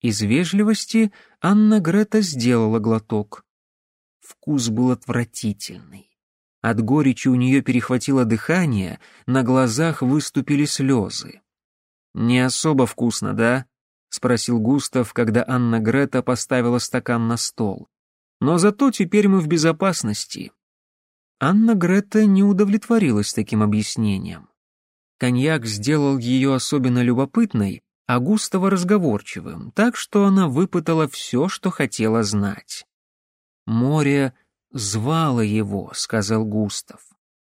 Из вежливости Анна Грета сделала глоток. Вкус был отвратительный. От горечи у нее перехватило дыхание, на глазах выступили слезы. «Не особо вкусно, да?» — спросил Густав, когда Анна Грета поставила стакан на стол. Но зато теперь мы в безопасности. Анна Грета не удовлетворилась таким объяснением. Коньяк сделал ее особенно любопытной, а Густава разговорчивым, так что она выпытала все, что хотела знать. «Море звало его», — сказал Густав.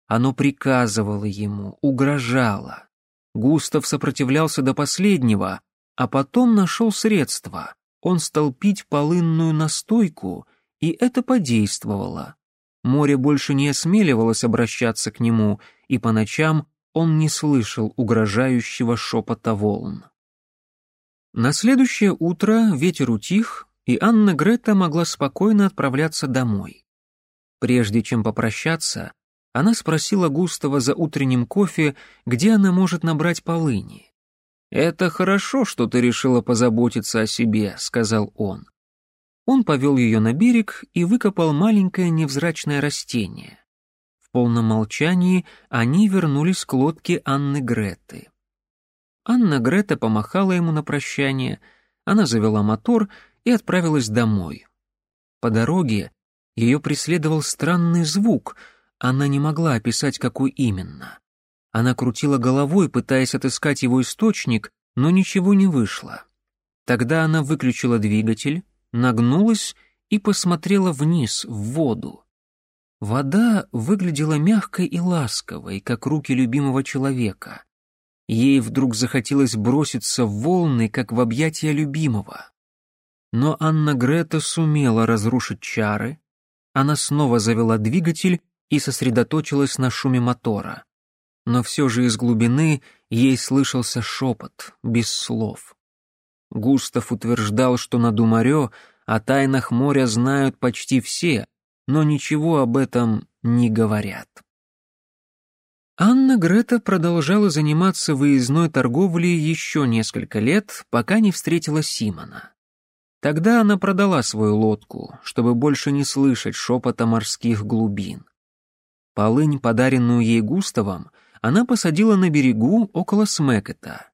«Оно приказывало ему, угрожало. Густав сопротивлялся до последнего, а потом нашел средства. Он стал пить полынную настойку — и это подействовало. Море больше не осмеливалось обращаться к нему, и по ночам он не слышал угрожающего шепота волн. На следующее утро ветер утих, и Анна Грета могла спокойно отправляться домой. Прежде чем попрощаться, она спросила Густава за утренним кофе, где она может набрать полыни. «Это хорошо, что ты решила позаботиться о себе», — сказал он. Он повел ее на берег и выкопал маленькое невзрачное растение. В полном молчании они вернулись к лодке Анны Греты. Анна Грета помахала ему на прощание, она завела мотор и отправилась домой. По дороге ее преследовал странный звук, она не могла описать, какой именно. Она крутила головой, пытаясь отыскать его источник, но ничего не вышло. Тогда она выключила двигатель, нагнулась и посмотрела вниз, в воду. Вода выглядела мягкой и ласковой, как руки любимого человека. Ей вдруг захотелось броситься в волны, как в объятия любимого. Но Анна Грета сумела разрушить чары. Она снова завела двигатель и сосредоточилась на шуме мотора. Но все же из глубины ей слышался шепот, без слов. Густав утверждал, что на Думарё о тайнах моря знают почти все, но ничего об этом не говорят. Анна Грета продолжала заниматься выездной торговлей еще несколько лет, пока не встретила Симона. Тогда она продала свою лодку, чтобы больше не слышать шепота морских глубин. Полынь, подаренную ей Густавом, она посадила на берегу около Смекета —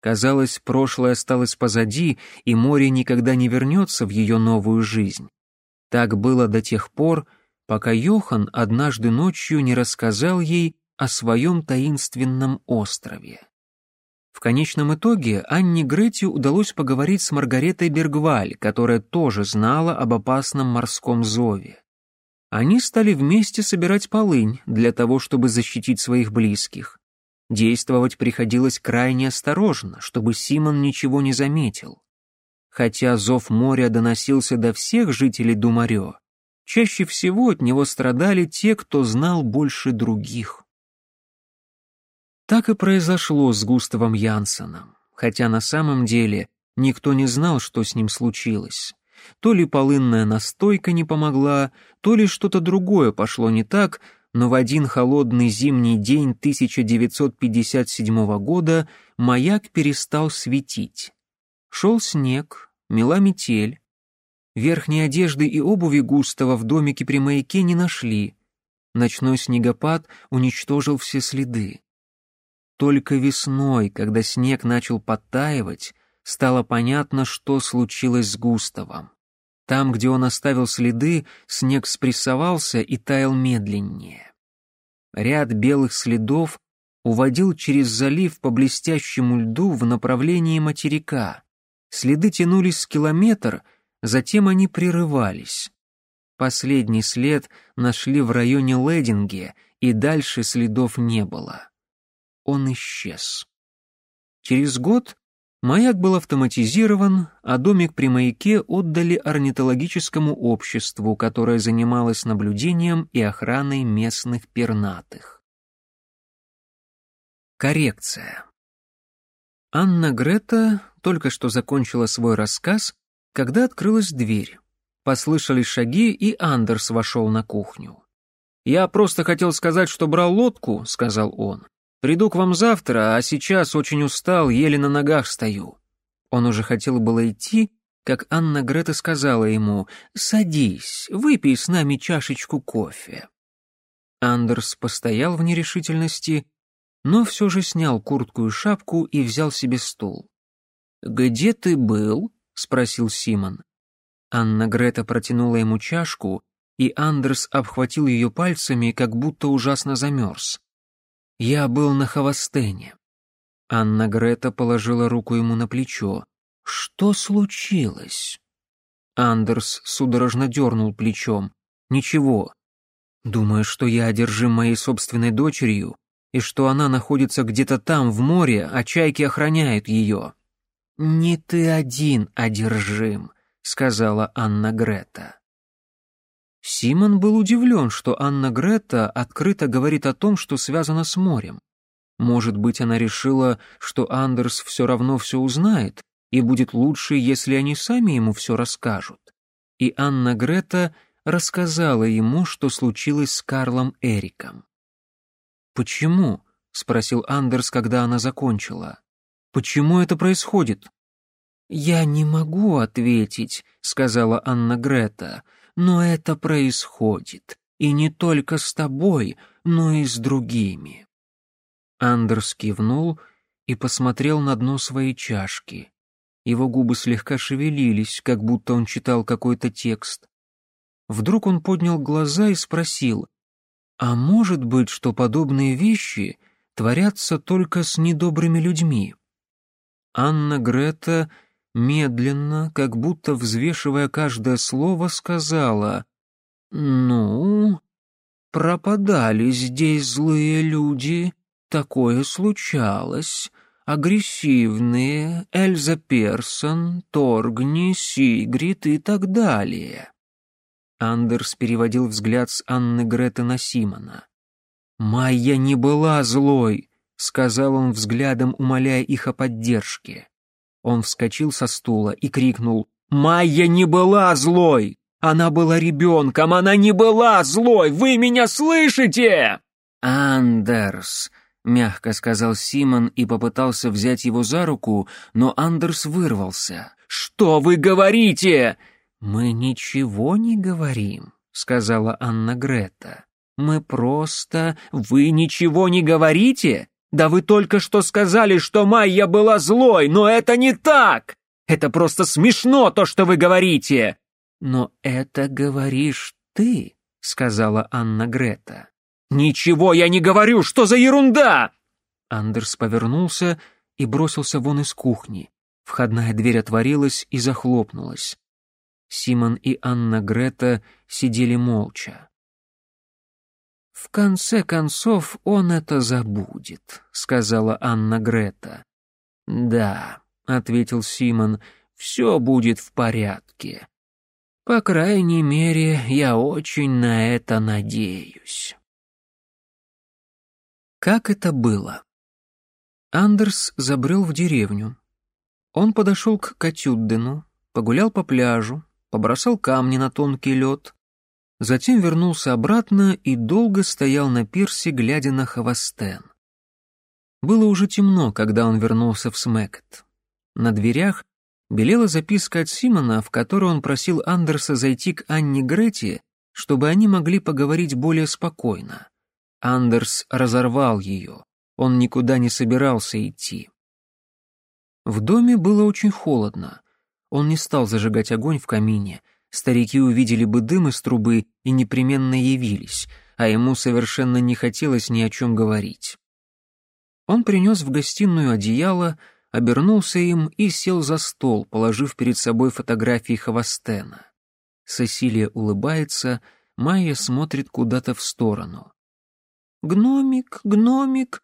Казалось, прошлое осталось позади, и море никогда не вернется в ее новую жизнь. Так было до тех пор, пока Йохан однажды ночью не рассказал ей о своем таинственном острове. В конечном итоге Анне Грети удалось поговорить с Маргаретой Бергваль, которая тоже знала об опасном морском зове. Они стали вместе собирать полынь для того, чтобы защитить своих близких. Действовать приходилось крайне осторожно, чтобы Симон ничего не заметил. Хотя зов моря доносился до всех жителей Думарё, чаще всего от него страдали те, кто знал больше других. Так и произошло с Густавом Янсеном, хотя на самом деле никто не знал, что с ним случилось. То ли полынная настойка не помогла, то ли что-то другое пошло не так — но в один холодный зимний день 1957 года маяк перестал светить. Шел снег, мела метель. Верхней одежды и обуви Густава в домике при маяке не нашли. Ночной снегопад уничтожил все следы. Только весной, когда снег начал подтаивать, стало понятно, что случилось с Густавом. Там, где он оставил следы, снег спрессовался и таял медленнее. Ряд белых следов уводил через залив по блестящему льду в направлении материка. Следы тянулись с километр, затем они прерывались. Последний след нашли в районе Лединге, и дальше следов не было. Он исчез. Через год Маяк был автоматизирован, а домик при маяке отдали орнитологическому обществу, которое занималось наблюдением и охраной местных пернатых. Коррекция. Анна Грета только что закончила свой рассказ, когда открылась дверь. Послышались шаги, и Андерс вошел на кухню. «Я просто хотел сказать, что брал лодку», — сказал он. Приду к вам завтра, а сейчас очень устал, еле на ногах стою». Он уже хотел было идти, как Анна Грета сказала ему «Садись, выпей с нами чашечку кофе». Андерс постоял в нерешительности, но все же снял куртку и шапку и взял себе стул. «Где ты был?» — спросил Симон. Анна Грета протянула ему чашку, и Андерс обхватил ее пальцами, как будто ужасно замерз. Я был на хвостыне. Анна Грета положила руку ему на плечо. «Что случилось?» Андерс судорожно дернул плечом. «Ничего. Думаю, что я одержим моей собственной дочерью, и что она находится где-то там, в море, а чайки охраняют ее». «Не ты один одержим», — сказала Анна Грета. Симон был удивлен, что Анна Гретта открыто говорит о том, что связано с морем. Может быть, она решила, что Андерс все равно все узнает, и будет лучше, если они сами ему все расскажут. И Анна Грета рассказала ему, что случилось с Карлом Эриком. «Почему?» — спросил Андерс, когда она закончила. «Почему это происходит?» «Я не могу ответить», — сказала Анна Грета. «Я но это происходит, и не только с тобой, но и с другими». Андерс кивнул и посмотрел на дно своей чашки. Его губы слегка шевелились, как будто он читал какой-то текст. Вдруг он поднял глаза и спросил, «А может быть, что подобные вещи творятся только с недобрыми людьми?» Анна Грета медленно, как будто взвешивая каждое слово, сказала «Ну, пропадали здесь злые люди, такое случалось, агрессивные, Эльза Персон, Торгни, Сигрид и так далее». Андерс переводил взгляд с Анны Греты на Симона. «Майя не была злой», — сказал он взглядом, умоляя их о поддержке. Он вскочил со стула и крикнул «Майя не была злой! Она была ребенком! Она не была злой! Вы меня слышите?» «Андерс!» — мягко сказал Симон и попытался взять его за руку, но Андерс вырвался. «Что вы говорите?» «Мы ничего не говорим», — сказала Анна Грета. «Мы просто... Вы ничего не говорите? Да вы только что сказали, что Майя была злой, но это не так! Это просто смешно, то, что вы говорите!» «Но это говоришь ты», — сказала Анна Грета. «Ничего я не говорю! Что за ерунда?» Андерс повернулся и бросился вон из кухни. Входная дверь отворилась и захлопнулась. Симон и Анна Грета сидели молча. «В конце концов он это забудет», — сказала Анна Грета. «Да», — ответил Симон, — «все будет в порядке». «По крайней мере, я очень на это надеюсь». Как это было? Андерс забрел в деревню. Он подошел к Катюддену, погулял по пляжу, побросал камни на тонкий лед, Затем вернулся обратно и долго стоял на пирсе, глядя на Хавастен. Было уже темно, когда он вернулся в Смекет. На дверях белела записка от Симона, в которой он просил Андерса зайти к Анне Грете, чтобы они могли поговорить более спокойно. Андерс разорвал ее. Он никуда не собирался идти. В доме было очень холодно. Он не стал зажигать огонь в камине — Старики увидели бы дым из трубы и непременно явились, а ему совершенно не хотелось ни о чем говорить. Он принес в гостиную одеяло, обернулся им и сел за стол, положив перед собой фотографии Хавастена. Сесилия улыбается, Майя смотрит куда-то в сторону. «Гномик, гномик!»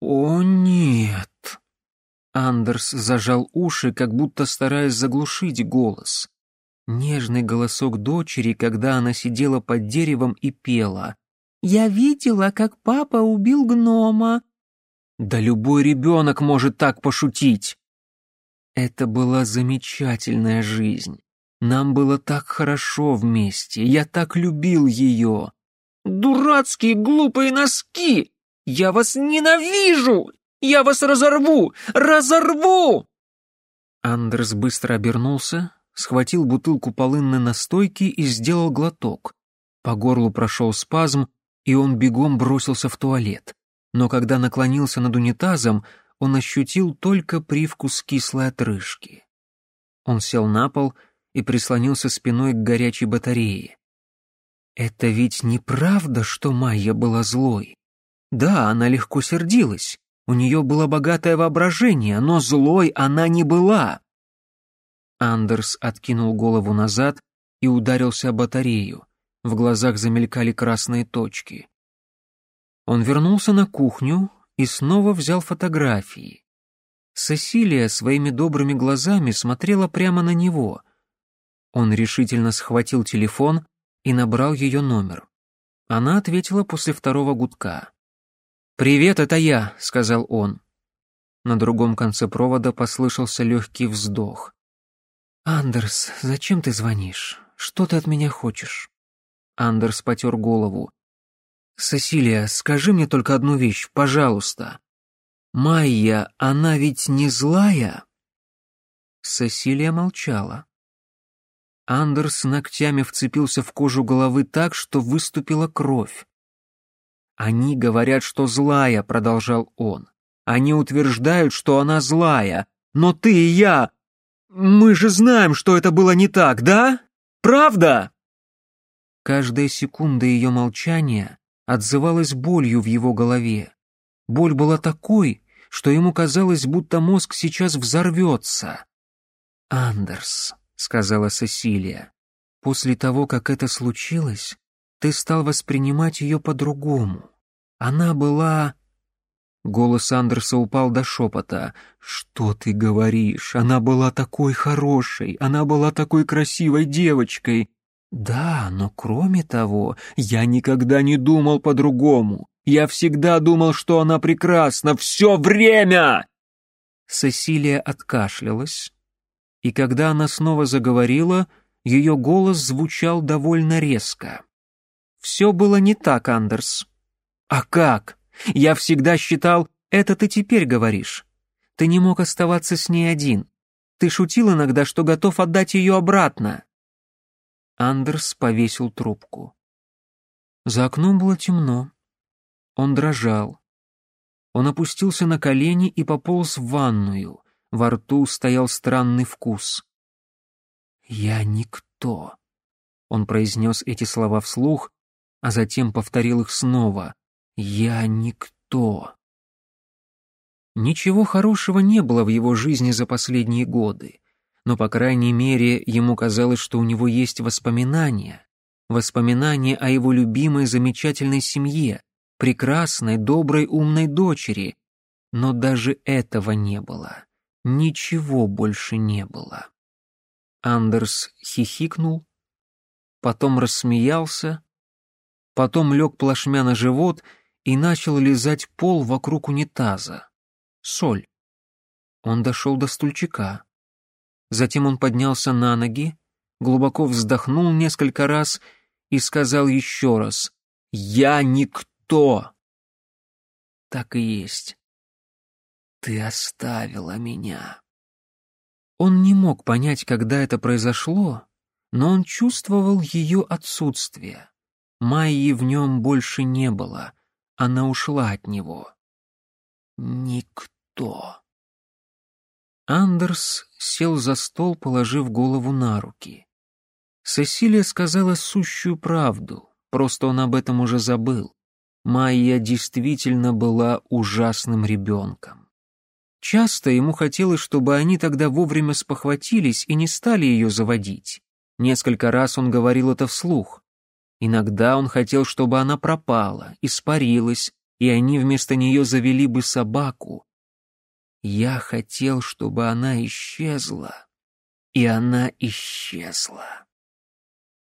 «О, нет!» Андерс зажал уши, как будто стараясь заглушить голос. Нежный голосок дочери, когда она сидела под деревом и пела. «Я видела, как папа убил гнома». «Да любой ребенок может так пошутить!» Это была замечательная жизнь. Нам было так хорошо вместе. Я так любил ее. «Дурацкие глупые носки! Я вас ненавижу! Я вас разорву! Разорву!» Андерс быстро обернулся, схватил бутылку полынной настойки и сделал глоток. По горлу прошел спазм, и он бегом бросился в туалет. Но когда наклонился над унитазом, он ощутил только привкус кислой отрыжки. Он сел на пол и прислонился спиной к горячей батарее. Это ведь неправда, что Майя была злой. Да, она легко сердилась. У нее было богатое воображение, но злой она не была. Андерс откинул голову назад и ударился о батарею. В глазах замелькали красные точки. Он вернулся на кухню и снова взял фотографии. Сесилия своими добрыми глазами смотрела прямо на него. Он решительно схватил телефон и набрал ее номер. Она ответила после второго гудка. «Привет, это я», — сказал он. На другом конце провода послышался легкий вздох. «Андерс, зачем ты звонишь? Что ты от меня хочешь?» Андерс потер голову. «Сосилия, скажи мне только одну вещь, пожалуйста. Майя, она ведь не злая?» Сосилия молчала. Андерс ногтями вцепился в кожу головы так, что выступила кровь. «Они говорят, что злая», — продолжал он. «Они утверждают, что она злая. Но ты и я, мы же знаем, что это было не так, да? Правда? Каждая секунда ее молчания отзывалась болью в его голове. Боль была такой, что ему казалось, будто мозг сейчас взорвется. «Андерс», — сказала Сесилия, — «после того, как это случилось, ты стал воспринимать ее по-другому. Она была Голос Андерса упал до шепота. «Что ты говоришь? Она была такой хорошей! Она была такой красивой девочкой!» «Да, но кроме того, я никогда не думал по-другому. Я всегда думал, что она прекрасна все время!» Сесилия откашлялась, и когда она снова заговорила, ее голос звучал довольно резко. «Все было не так, Андерс». «А как?» Я всегда считал, это ты теперь говоришь. Ты не мог оставаться с ней один. Ты шутил иногда, что готов отдать ее обратно. Андерс повесил трубку. За окном было темно. Он дрожал. Он опустился на колени и пополз в ванную. Во рту стоял странный вкус. «Я никто», — он произнес эти слова вслух, а затем повторил их снова. Я никто. Ничего хорошего не было в его жизни за последние годы, но, по крайней мере, ему казалось, что у него есть воспоминания. Воспоминания о его любимой замечательной семье, прекрасной, доброй, умной дочери. Но даже этого не было. Ничего больше не было. Андерс хихикнул, потом рассмеялся, потом лег плашмя на живот — и начал лизать пол вокруг унитаза. Соль. Он дошел до стульчика. Затем он поднялся на ноги, глубоко вздохнул несколько раз и сказал еще раз «Я никто!» Так и есть. «Ты оставила меня». Он не мог понять, когда это произошло, но он чувствовал ее отсутствие. Майи в нем больше не было — она ушла от него. Никто. Андерс сел за стол, положив голову на руки. Сесилия сказала сущую правду, просто он об этом уже забыл. Майя действительно была ужасным ребенком. Часто ему хотелось, чтобы они тогда вовремя спохватились и не стали ее заводить. Несколько раз он говорил это вслух. Иногда он хотел, чтобы она пропала, испарилась, и они вместо нее завели бы собаку. Я хотел, чтобы она исчезла, и она исчезла.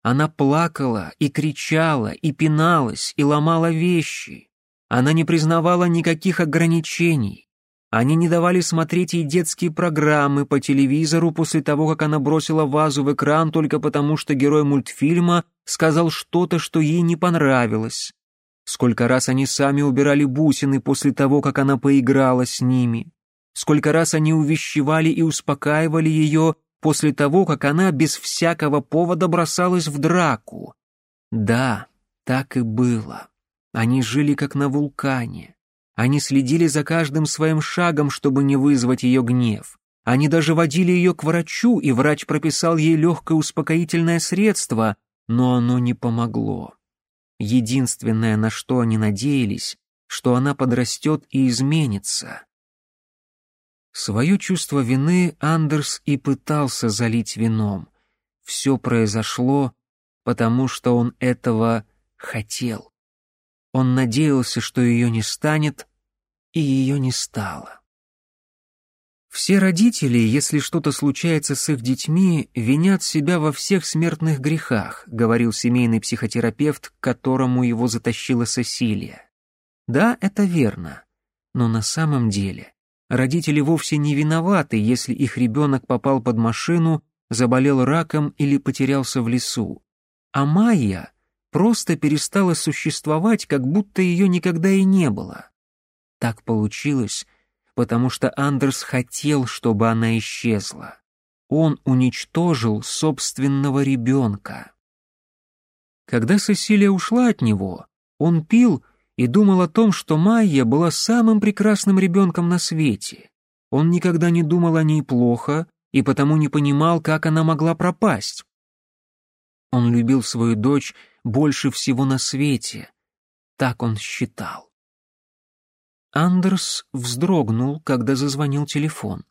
Она плакала и кричала, и пиналась, и ломала вещи. Она не признавала никаких ограничений. Они не давали смотреть ей детские программы по телевизору после того, как она бросила вазу в экран только потому, что герой мультфильма сказал что-то, что ей не понравилось. Сколько раз они сами убирали бусины после того, как она поиграла с ними. Сколько раз они увещевали и успокаивали ее после того, как она без всякого повода бросалась в драку. Да, так и было. Они жили как на вулкане. Они следили за каждым своим шагом, чтобы не вызвать ее гнев. Они даже водили ее к врачу, и врач прописал ей легкое успокоительное средство, но оно не помогло. Единственное, на что они надеялись, что она подрастет и изменится. Свое чувство вины Андерс и пытался залить вином. Все произошло, потому что он этого хотел. Он надеялся, что ее не станет, и ее не стало. Все родители, если что-то случается с их детьми, винят себя во всех смертных грехах, говорил семейный психотерапевт, к которому его затащила Сесилия. Да, это верно. Но на самом деле родители вовсе не виноваты, если их ребенок попал под машину, заболел раком или потерялся в лесу. А Майя просто перестала существовать, как будто ее никогда и не было. Так получилось, потому что Андерс хотел, чтобы она исчезла. Он уничтожил собственного ребенка. Когда Сесилия ушла от него, он пил и думал о том, что Майя была самым прекрасным ребенком на свете. Он никогда не думал о ней плохо и потому не понимал, как она могла пропасть. Он любил свою дочь больше всего на свете, так он считал. Андерс вздрогнул, когда зазвонил телефон.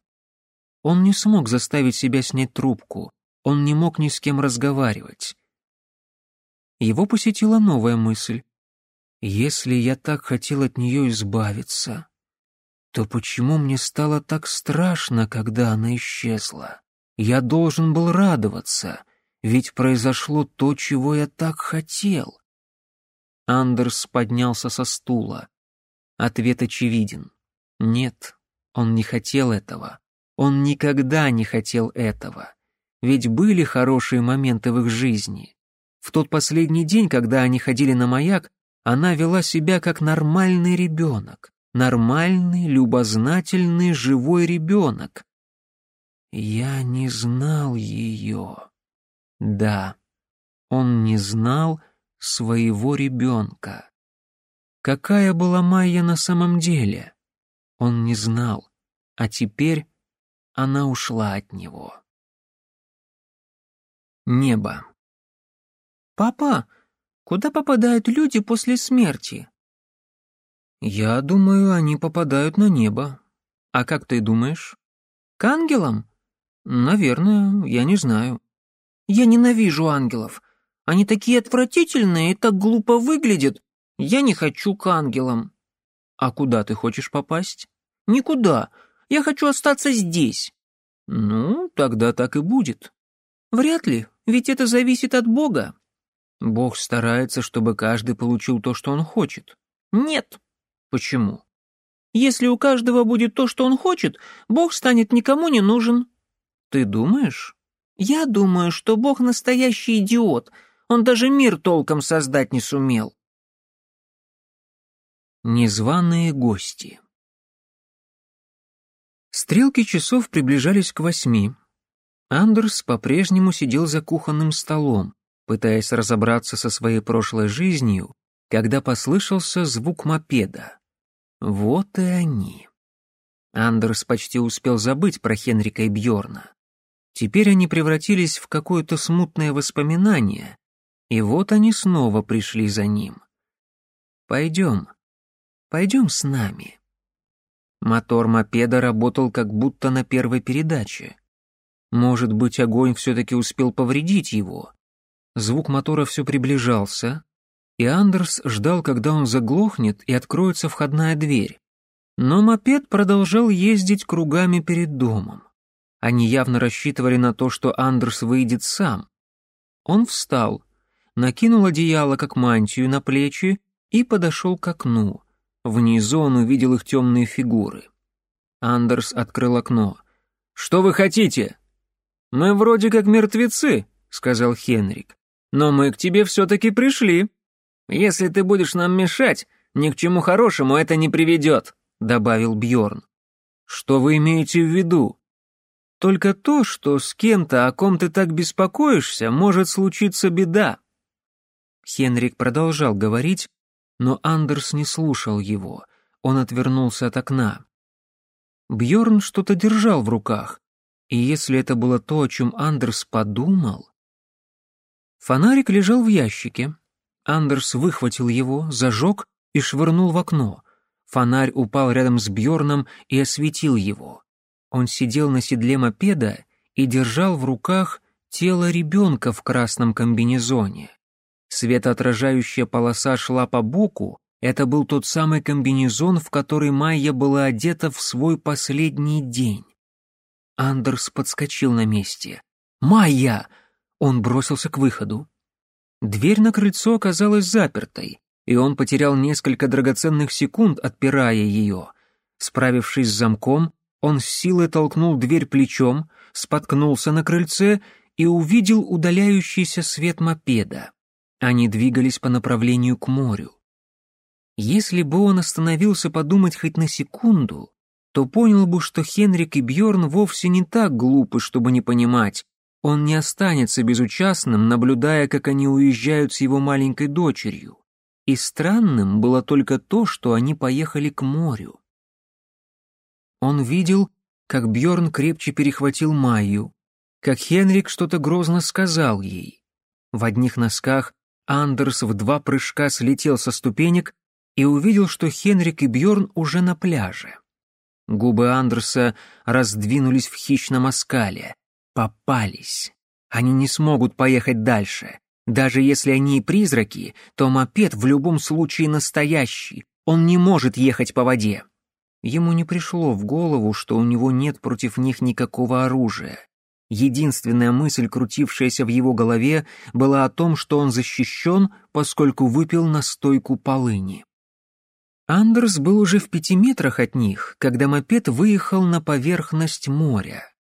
Он не смог заставить себя снять трубку, он не мог ни с кем разговаривать. Его посетила новая мысль. «Если я так хотел от нее избавиться, то почему мне стало так страшно, когда она исчезла? Я должен был радоваться» ведь произошло то, чего я так хотел. Андерс поднялся со стула. Ответ очевиден. Нет, он не хотел этого. Он никогда не хотел этого. Ведь были хорошие моменты в их жизни. В тот последний день, когда они ходили на маяк, она вела себя как нормальный ребенок. Нормальный, любознательный, живой ребенок. Я не знал ее. Да, он не знал своего ребенка. Какая была Майя на самом деле? Он не знал, а теперь она ушла от него. Небо. «Папа, куда попадают люди после смерти?» «Я думаю, они попадают на небо. А как ты думаешь?» «К ангелам?» «Наверное, я не знаю». Я ненавижу ангелов. Они такие отвратительные и так глупо выглядят. Я не хочу к ангелам». «А куда ты хочешь попасть?» «Никуда. Я хочу остаться здесь». «Ну, тогда так и будет». «Вряд ли, ведь это зависит от Бога». «Бог старается, чтобы каждый получил то, что он хочет». «Нет». «Почему?» «Если у каждого будет то, что он хочет, Бог станет никому не нужен». «Ты думаешь?» Я думаю, что Бог настоящий идиот. Он даже мир толком создать не сумел. Незваные гости Стрелки часов приближались к восьми. Андерс по-прежнему сидел за кухонным столом, пытаясь разобраться со своей прошлой жизнью, когда послышался звук мопеда. Вот и они. Андерс почти успел забыть про Хенрика и Бьорна. Теперь они превратились в какое-то смутное воспоминание, и вот они снова пришли за ним. «Пойдем, пойдем с нами». Мотор мопеда работал как будто на первой передаче. Может быть, огонь все-таки успел повредить его. Звук мотора все приближался, и Андерс ждал, когда он заглохнет и откроется входная дверь. Но мопед продолжал ездить кругами перед домом. Они явно рассчитывали на то, что Андерс выйдет сам. Он встал, накинул одеяло как мантию на плечи и подошел к окну. Внизу он увидел их темные фигуры. Андерс открыл окно. «Что вы хотите?» «Мы вроде как мертвецы», — сказал Хенрик. «Но мы к тебе все-таки пришли. Если ты будешь нам мешать, ни к чему хорошему это не приведет», — добавил Бьорн. «Что вы имеете в виду?» Только то, что с кем-то, о ком ты так беспокоишься, может случиться беда». Хенрик продолжал говорить, но Андерс не слушал его. Он отвернулся от окна. Бьорн что-то держал в руках, и если это было то, о чем Андерс подумал... Фонарик лежал в ящике. Андерс выхватил его, зажег и швырнул в окно. Фонарь упал рядом с Бьорном и осветил его. Он сидел на седле мопеда и держал в руках тело ребенка в красном комбинезоне. Светоотражающая полоса шла по боку, это был тот самый комбинезон, в который Майя была одета в свой последний день. Андерс подскочил на месте. «Майя!» Он бросился к выходу. Дверь на крыльцо оказалась запертой, и он потерял несколько драгоценных секунд, отпирая ее. Справившись с замком, он с силой толкнул дверь плечом, споткнулся на крыльце и увидел удаляющийся свет мопеда. Они двигались по направлению к морю. Если бы он остановился подумать хоть на секунду, то понял бы, что Хенрик и Бьорн вовсе не так глупы, чтобы не понимать. Он не останется безучастным, наблюдая, как они уезжают с его маленькой дочерью. И странным было только то, что они поехали к морю. Он видел, как Бьорн крепче перехватил Майю, как Хенрик что-то грозно сказал ей. В одних носках Андерс в два прыжка слетел со ступенек и увидел, что Хенрик и Бьорн уже на пляже. Губы Андерса раздвинулись в хищном оскале. Попались. Они не смогут поехать дальше. Даже если они и призраки, то мопед в любом случае настоящий. Он не может ехать по воде. Ему не пришло в голову, что у него нет против них никакого оружия. Единственная мысль, крутившаяся в его голове, была о том, что он защищен, поскольку выпил настойку полыни. Андерс был уже в пяти метрах от них, когда мопед выехал на поверхность моря.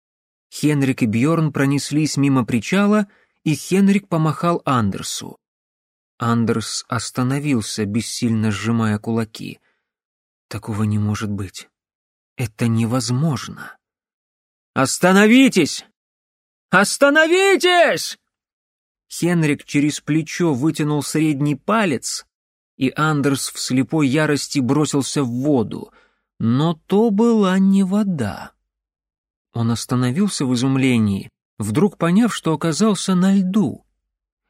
Хенрик и Бьорн пронеслись мимо причала, и Хенрик помахал Андерсу. Андерс остановился, бессильно сжимая кулаки — Такого не может быть. Это невозможно. «Остановитесь! Остановитесь!» Хенрик через плечо вытянул средний палец, и Андерс в слепой ярости бросился в воду. Но то была не вода. Он остановился в изумлении, вдруг поняв, что оказался на льду.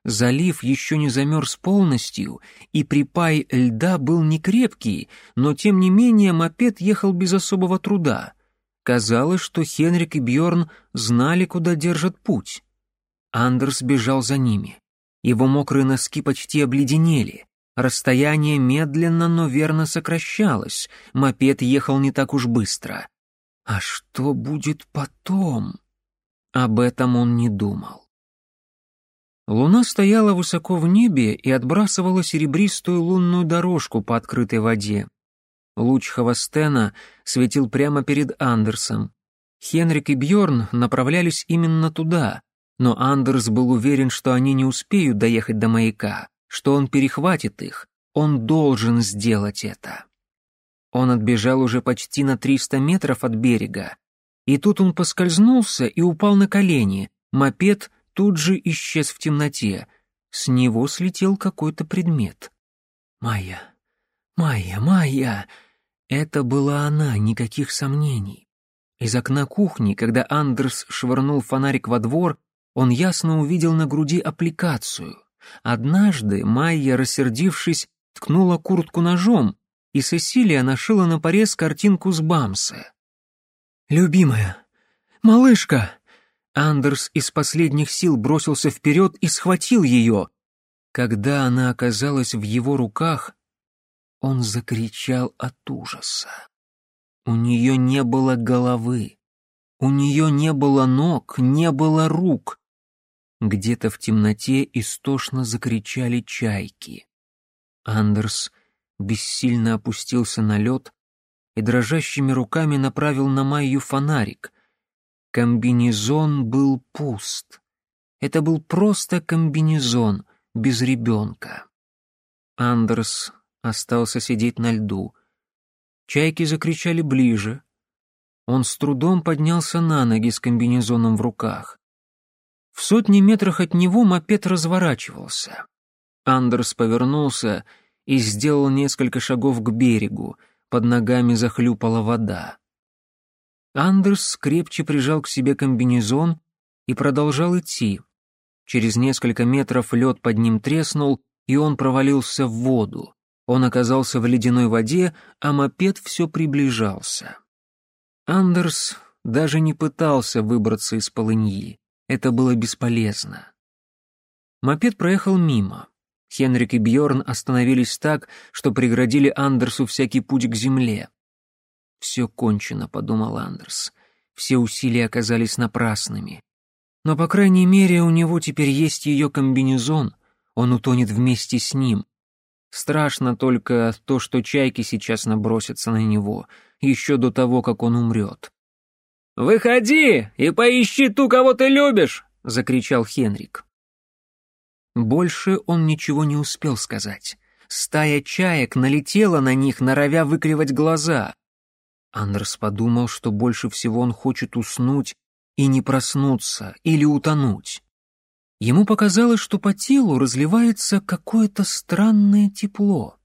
Залив еще не замерз полностью, и припай льда был некрепкий, но тем не менее мопед ехал без особого труда. Казалось, что Хенрик и Бьорн знали, куда держат путь. Андерс бежал за ними. Его мокрые носки почти обледенели. Расстояние медленно, но верно сокращалось. Мопед ехал не так уж быстро. А что будет потом? Об этом он не думал. Луна стояла высоко в небе и отбрасывала серебристую лунную дорожку по открытой воде. Луч Хавастена светил прямо перед Андерсом. Хенрик и Бьорн направлялись именно туда, но Андерс был уверен, что они не успеют доехать до маяка, что он перехватит их, он должен сделать это. Он отбежал уже почти на 300 метров от берега, и тут он поскользнулся и упал на колени, мопед тут же исчез в темноте. С него слетел какой-то предмет. «Майя! Майя! Майя!» Это была она, никаких сомнений. Из окна кухни, когда Андерс швырнул фонарик во двор, он ясно увидел на груди аппликацию. Однажды Майя, рассердившись, ткнула куртку ножом, и Сесилия нашила на порез картинку с Бамса. «Любимая! Малышка!» Андерс из последних сил бросился вперед и схватил ее. Когда она оказалась в его руках, он закричал от ужаса. У нее не было головы, у нее не было ног, не было рук. Где-то в темноте истошно закричали чайки. Андерс бессильно опустился на лед и дрожащими руками направил на Майю фонарик. Комбинезон был пуст. Это был просто комбинезон, без ребенка. Андерс остался сидеть на льду. Чайки закричали ближе. Он с трудом поднялся на ноги с комбинезоном в руках. В сотни метрах от него мопед разворачивался. Андерс повернулся и сделал несколько шагов к берегу. Под ногами захлюпала вода. Андерс крепче прижал к себе комбинезон и продолжал идти. Через несколько метров лед под ним треснул, и он провалился в воду. Он оказался в ледяной воде, а мопед все приближался. Андерс даже не пытался выбраться из полыньи. Это было бесполезно. Мопед проехал мимо. Хенрик и Бьорн остановились так, что преградили Андерсу всякий путь к земле. «Все кончено», — подумал Андерс. «Все усилия оказались напрасными. Но, по крайней мере, у него теперь есть ее комбинезон. Он утонет вместе с ним. Страшно только то, что чайки сейчас набросятся на него, еще до того, как он умрет». «Выходи и поищи ту, кого ты любишь!» — закричал Хенрик. Больше он ничего не успел сказать. Стая чаек налетела на них, норовя выкривать глаза. Андерс подумал, что больше всего он хочет уснуть и не проснуться, или утонуть. Ему показалось, что по телу разливается какое-то странное тепло.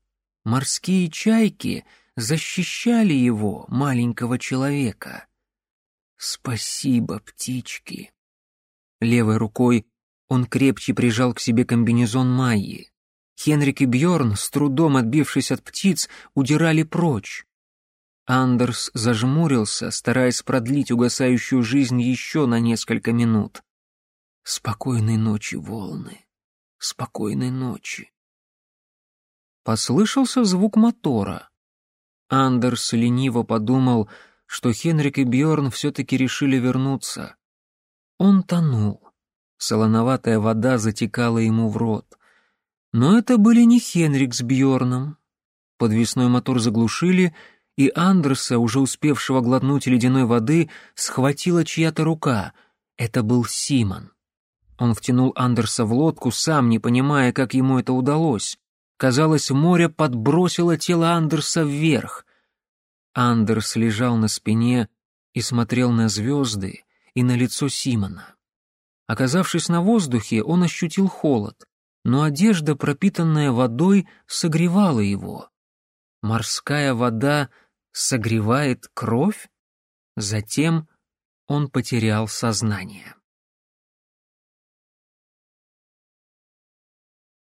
Морские чайки защищали его, маленького человека. «Спасибо, птички!» Левой рукой он крепче прижал к себе комбинезон Майи. Хенрик и Бьорн, с трудом отбившись от птиц, удирали прочь. Андерс зажмурился, стараясь продлить угасающую жизнь еще на несколько минут. «Спокойной ночи, волны! Спокойной ночи!» Послышался звук мотора. Андерс лениво подумал, что Хенрик и Бьорн все-таки решили вернуться. Он тонул. Солоноватая вода затекала ему в рот. Но это были не Хенрик с Бьорном. Подвесной мотор заглушили — и Андерса, уже успевшего глотнуть ледяной воды, схватила чья-то рука. Это был Симон. Он втянул Андерса в лодку, сам не понимая, как ему это удалось. Казалось, море подбросило тело Андерса вверх. Андерс лежал на спине и смотрел на звезды и на лицо Симона. Оказавшись на воздухе, он ощутил холод, но одежда, пропитанная водой, согревала его. Морская вода согревает кровь, затем он потерял сознание.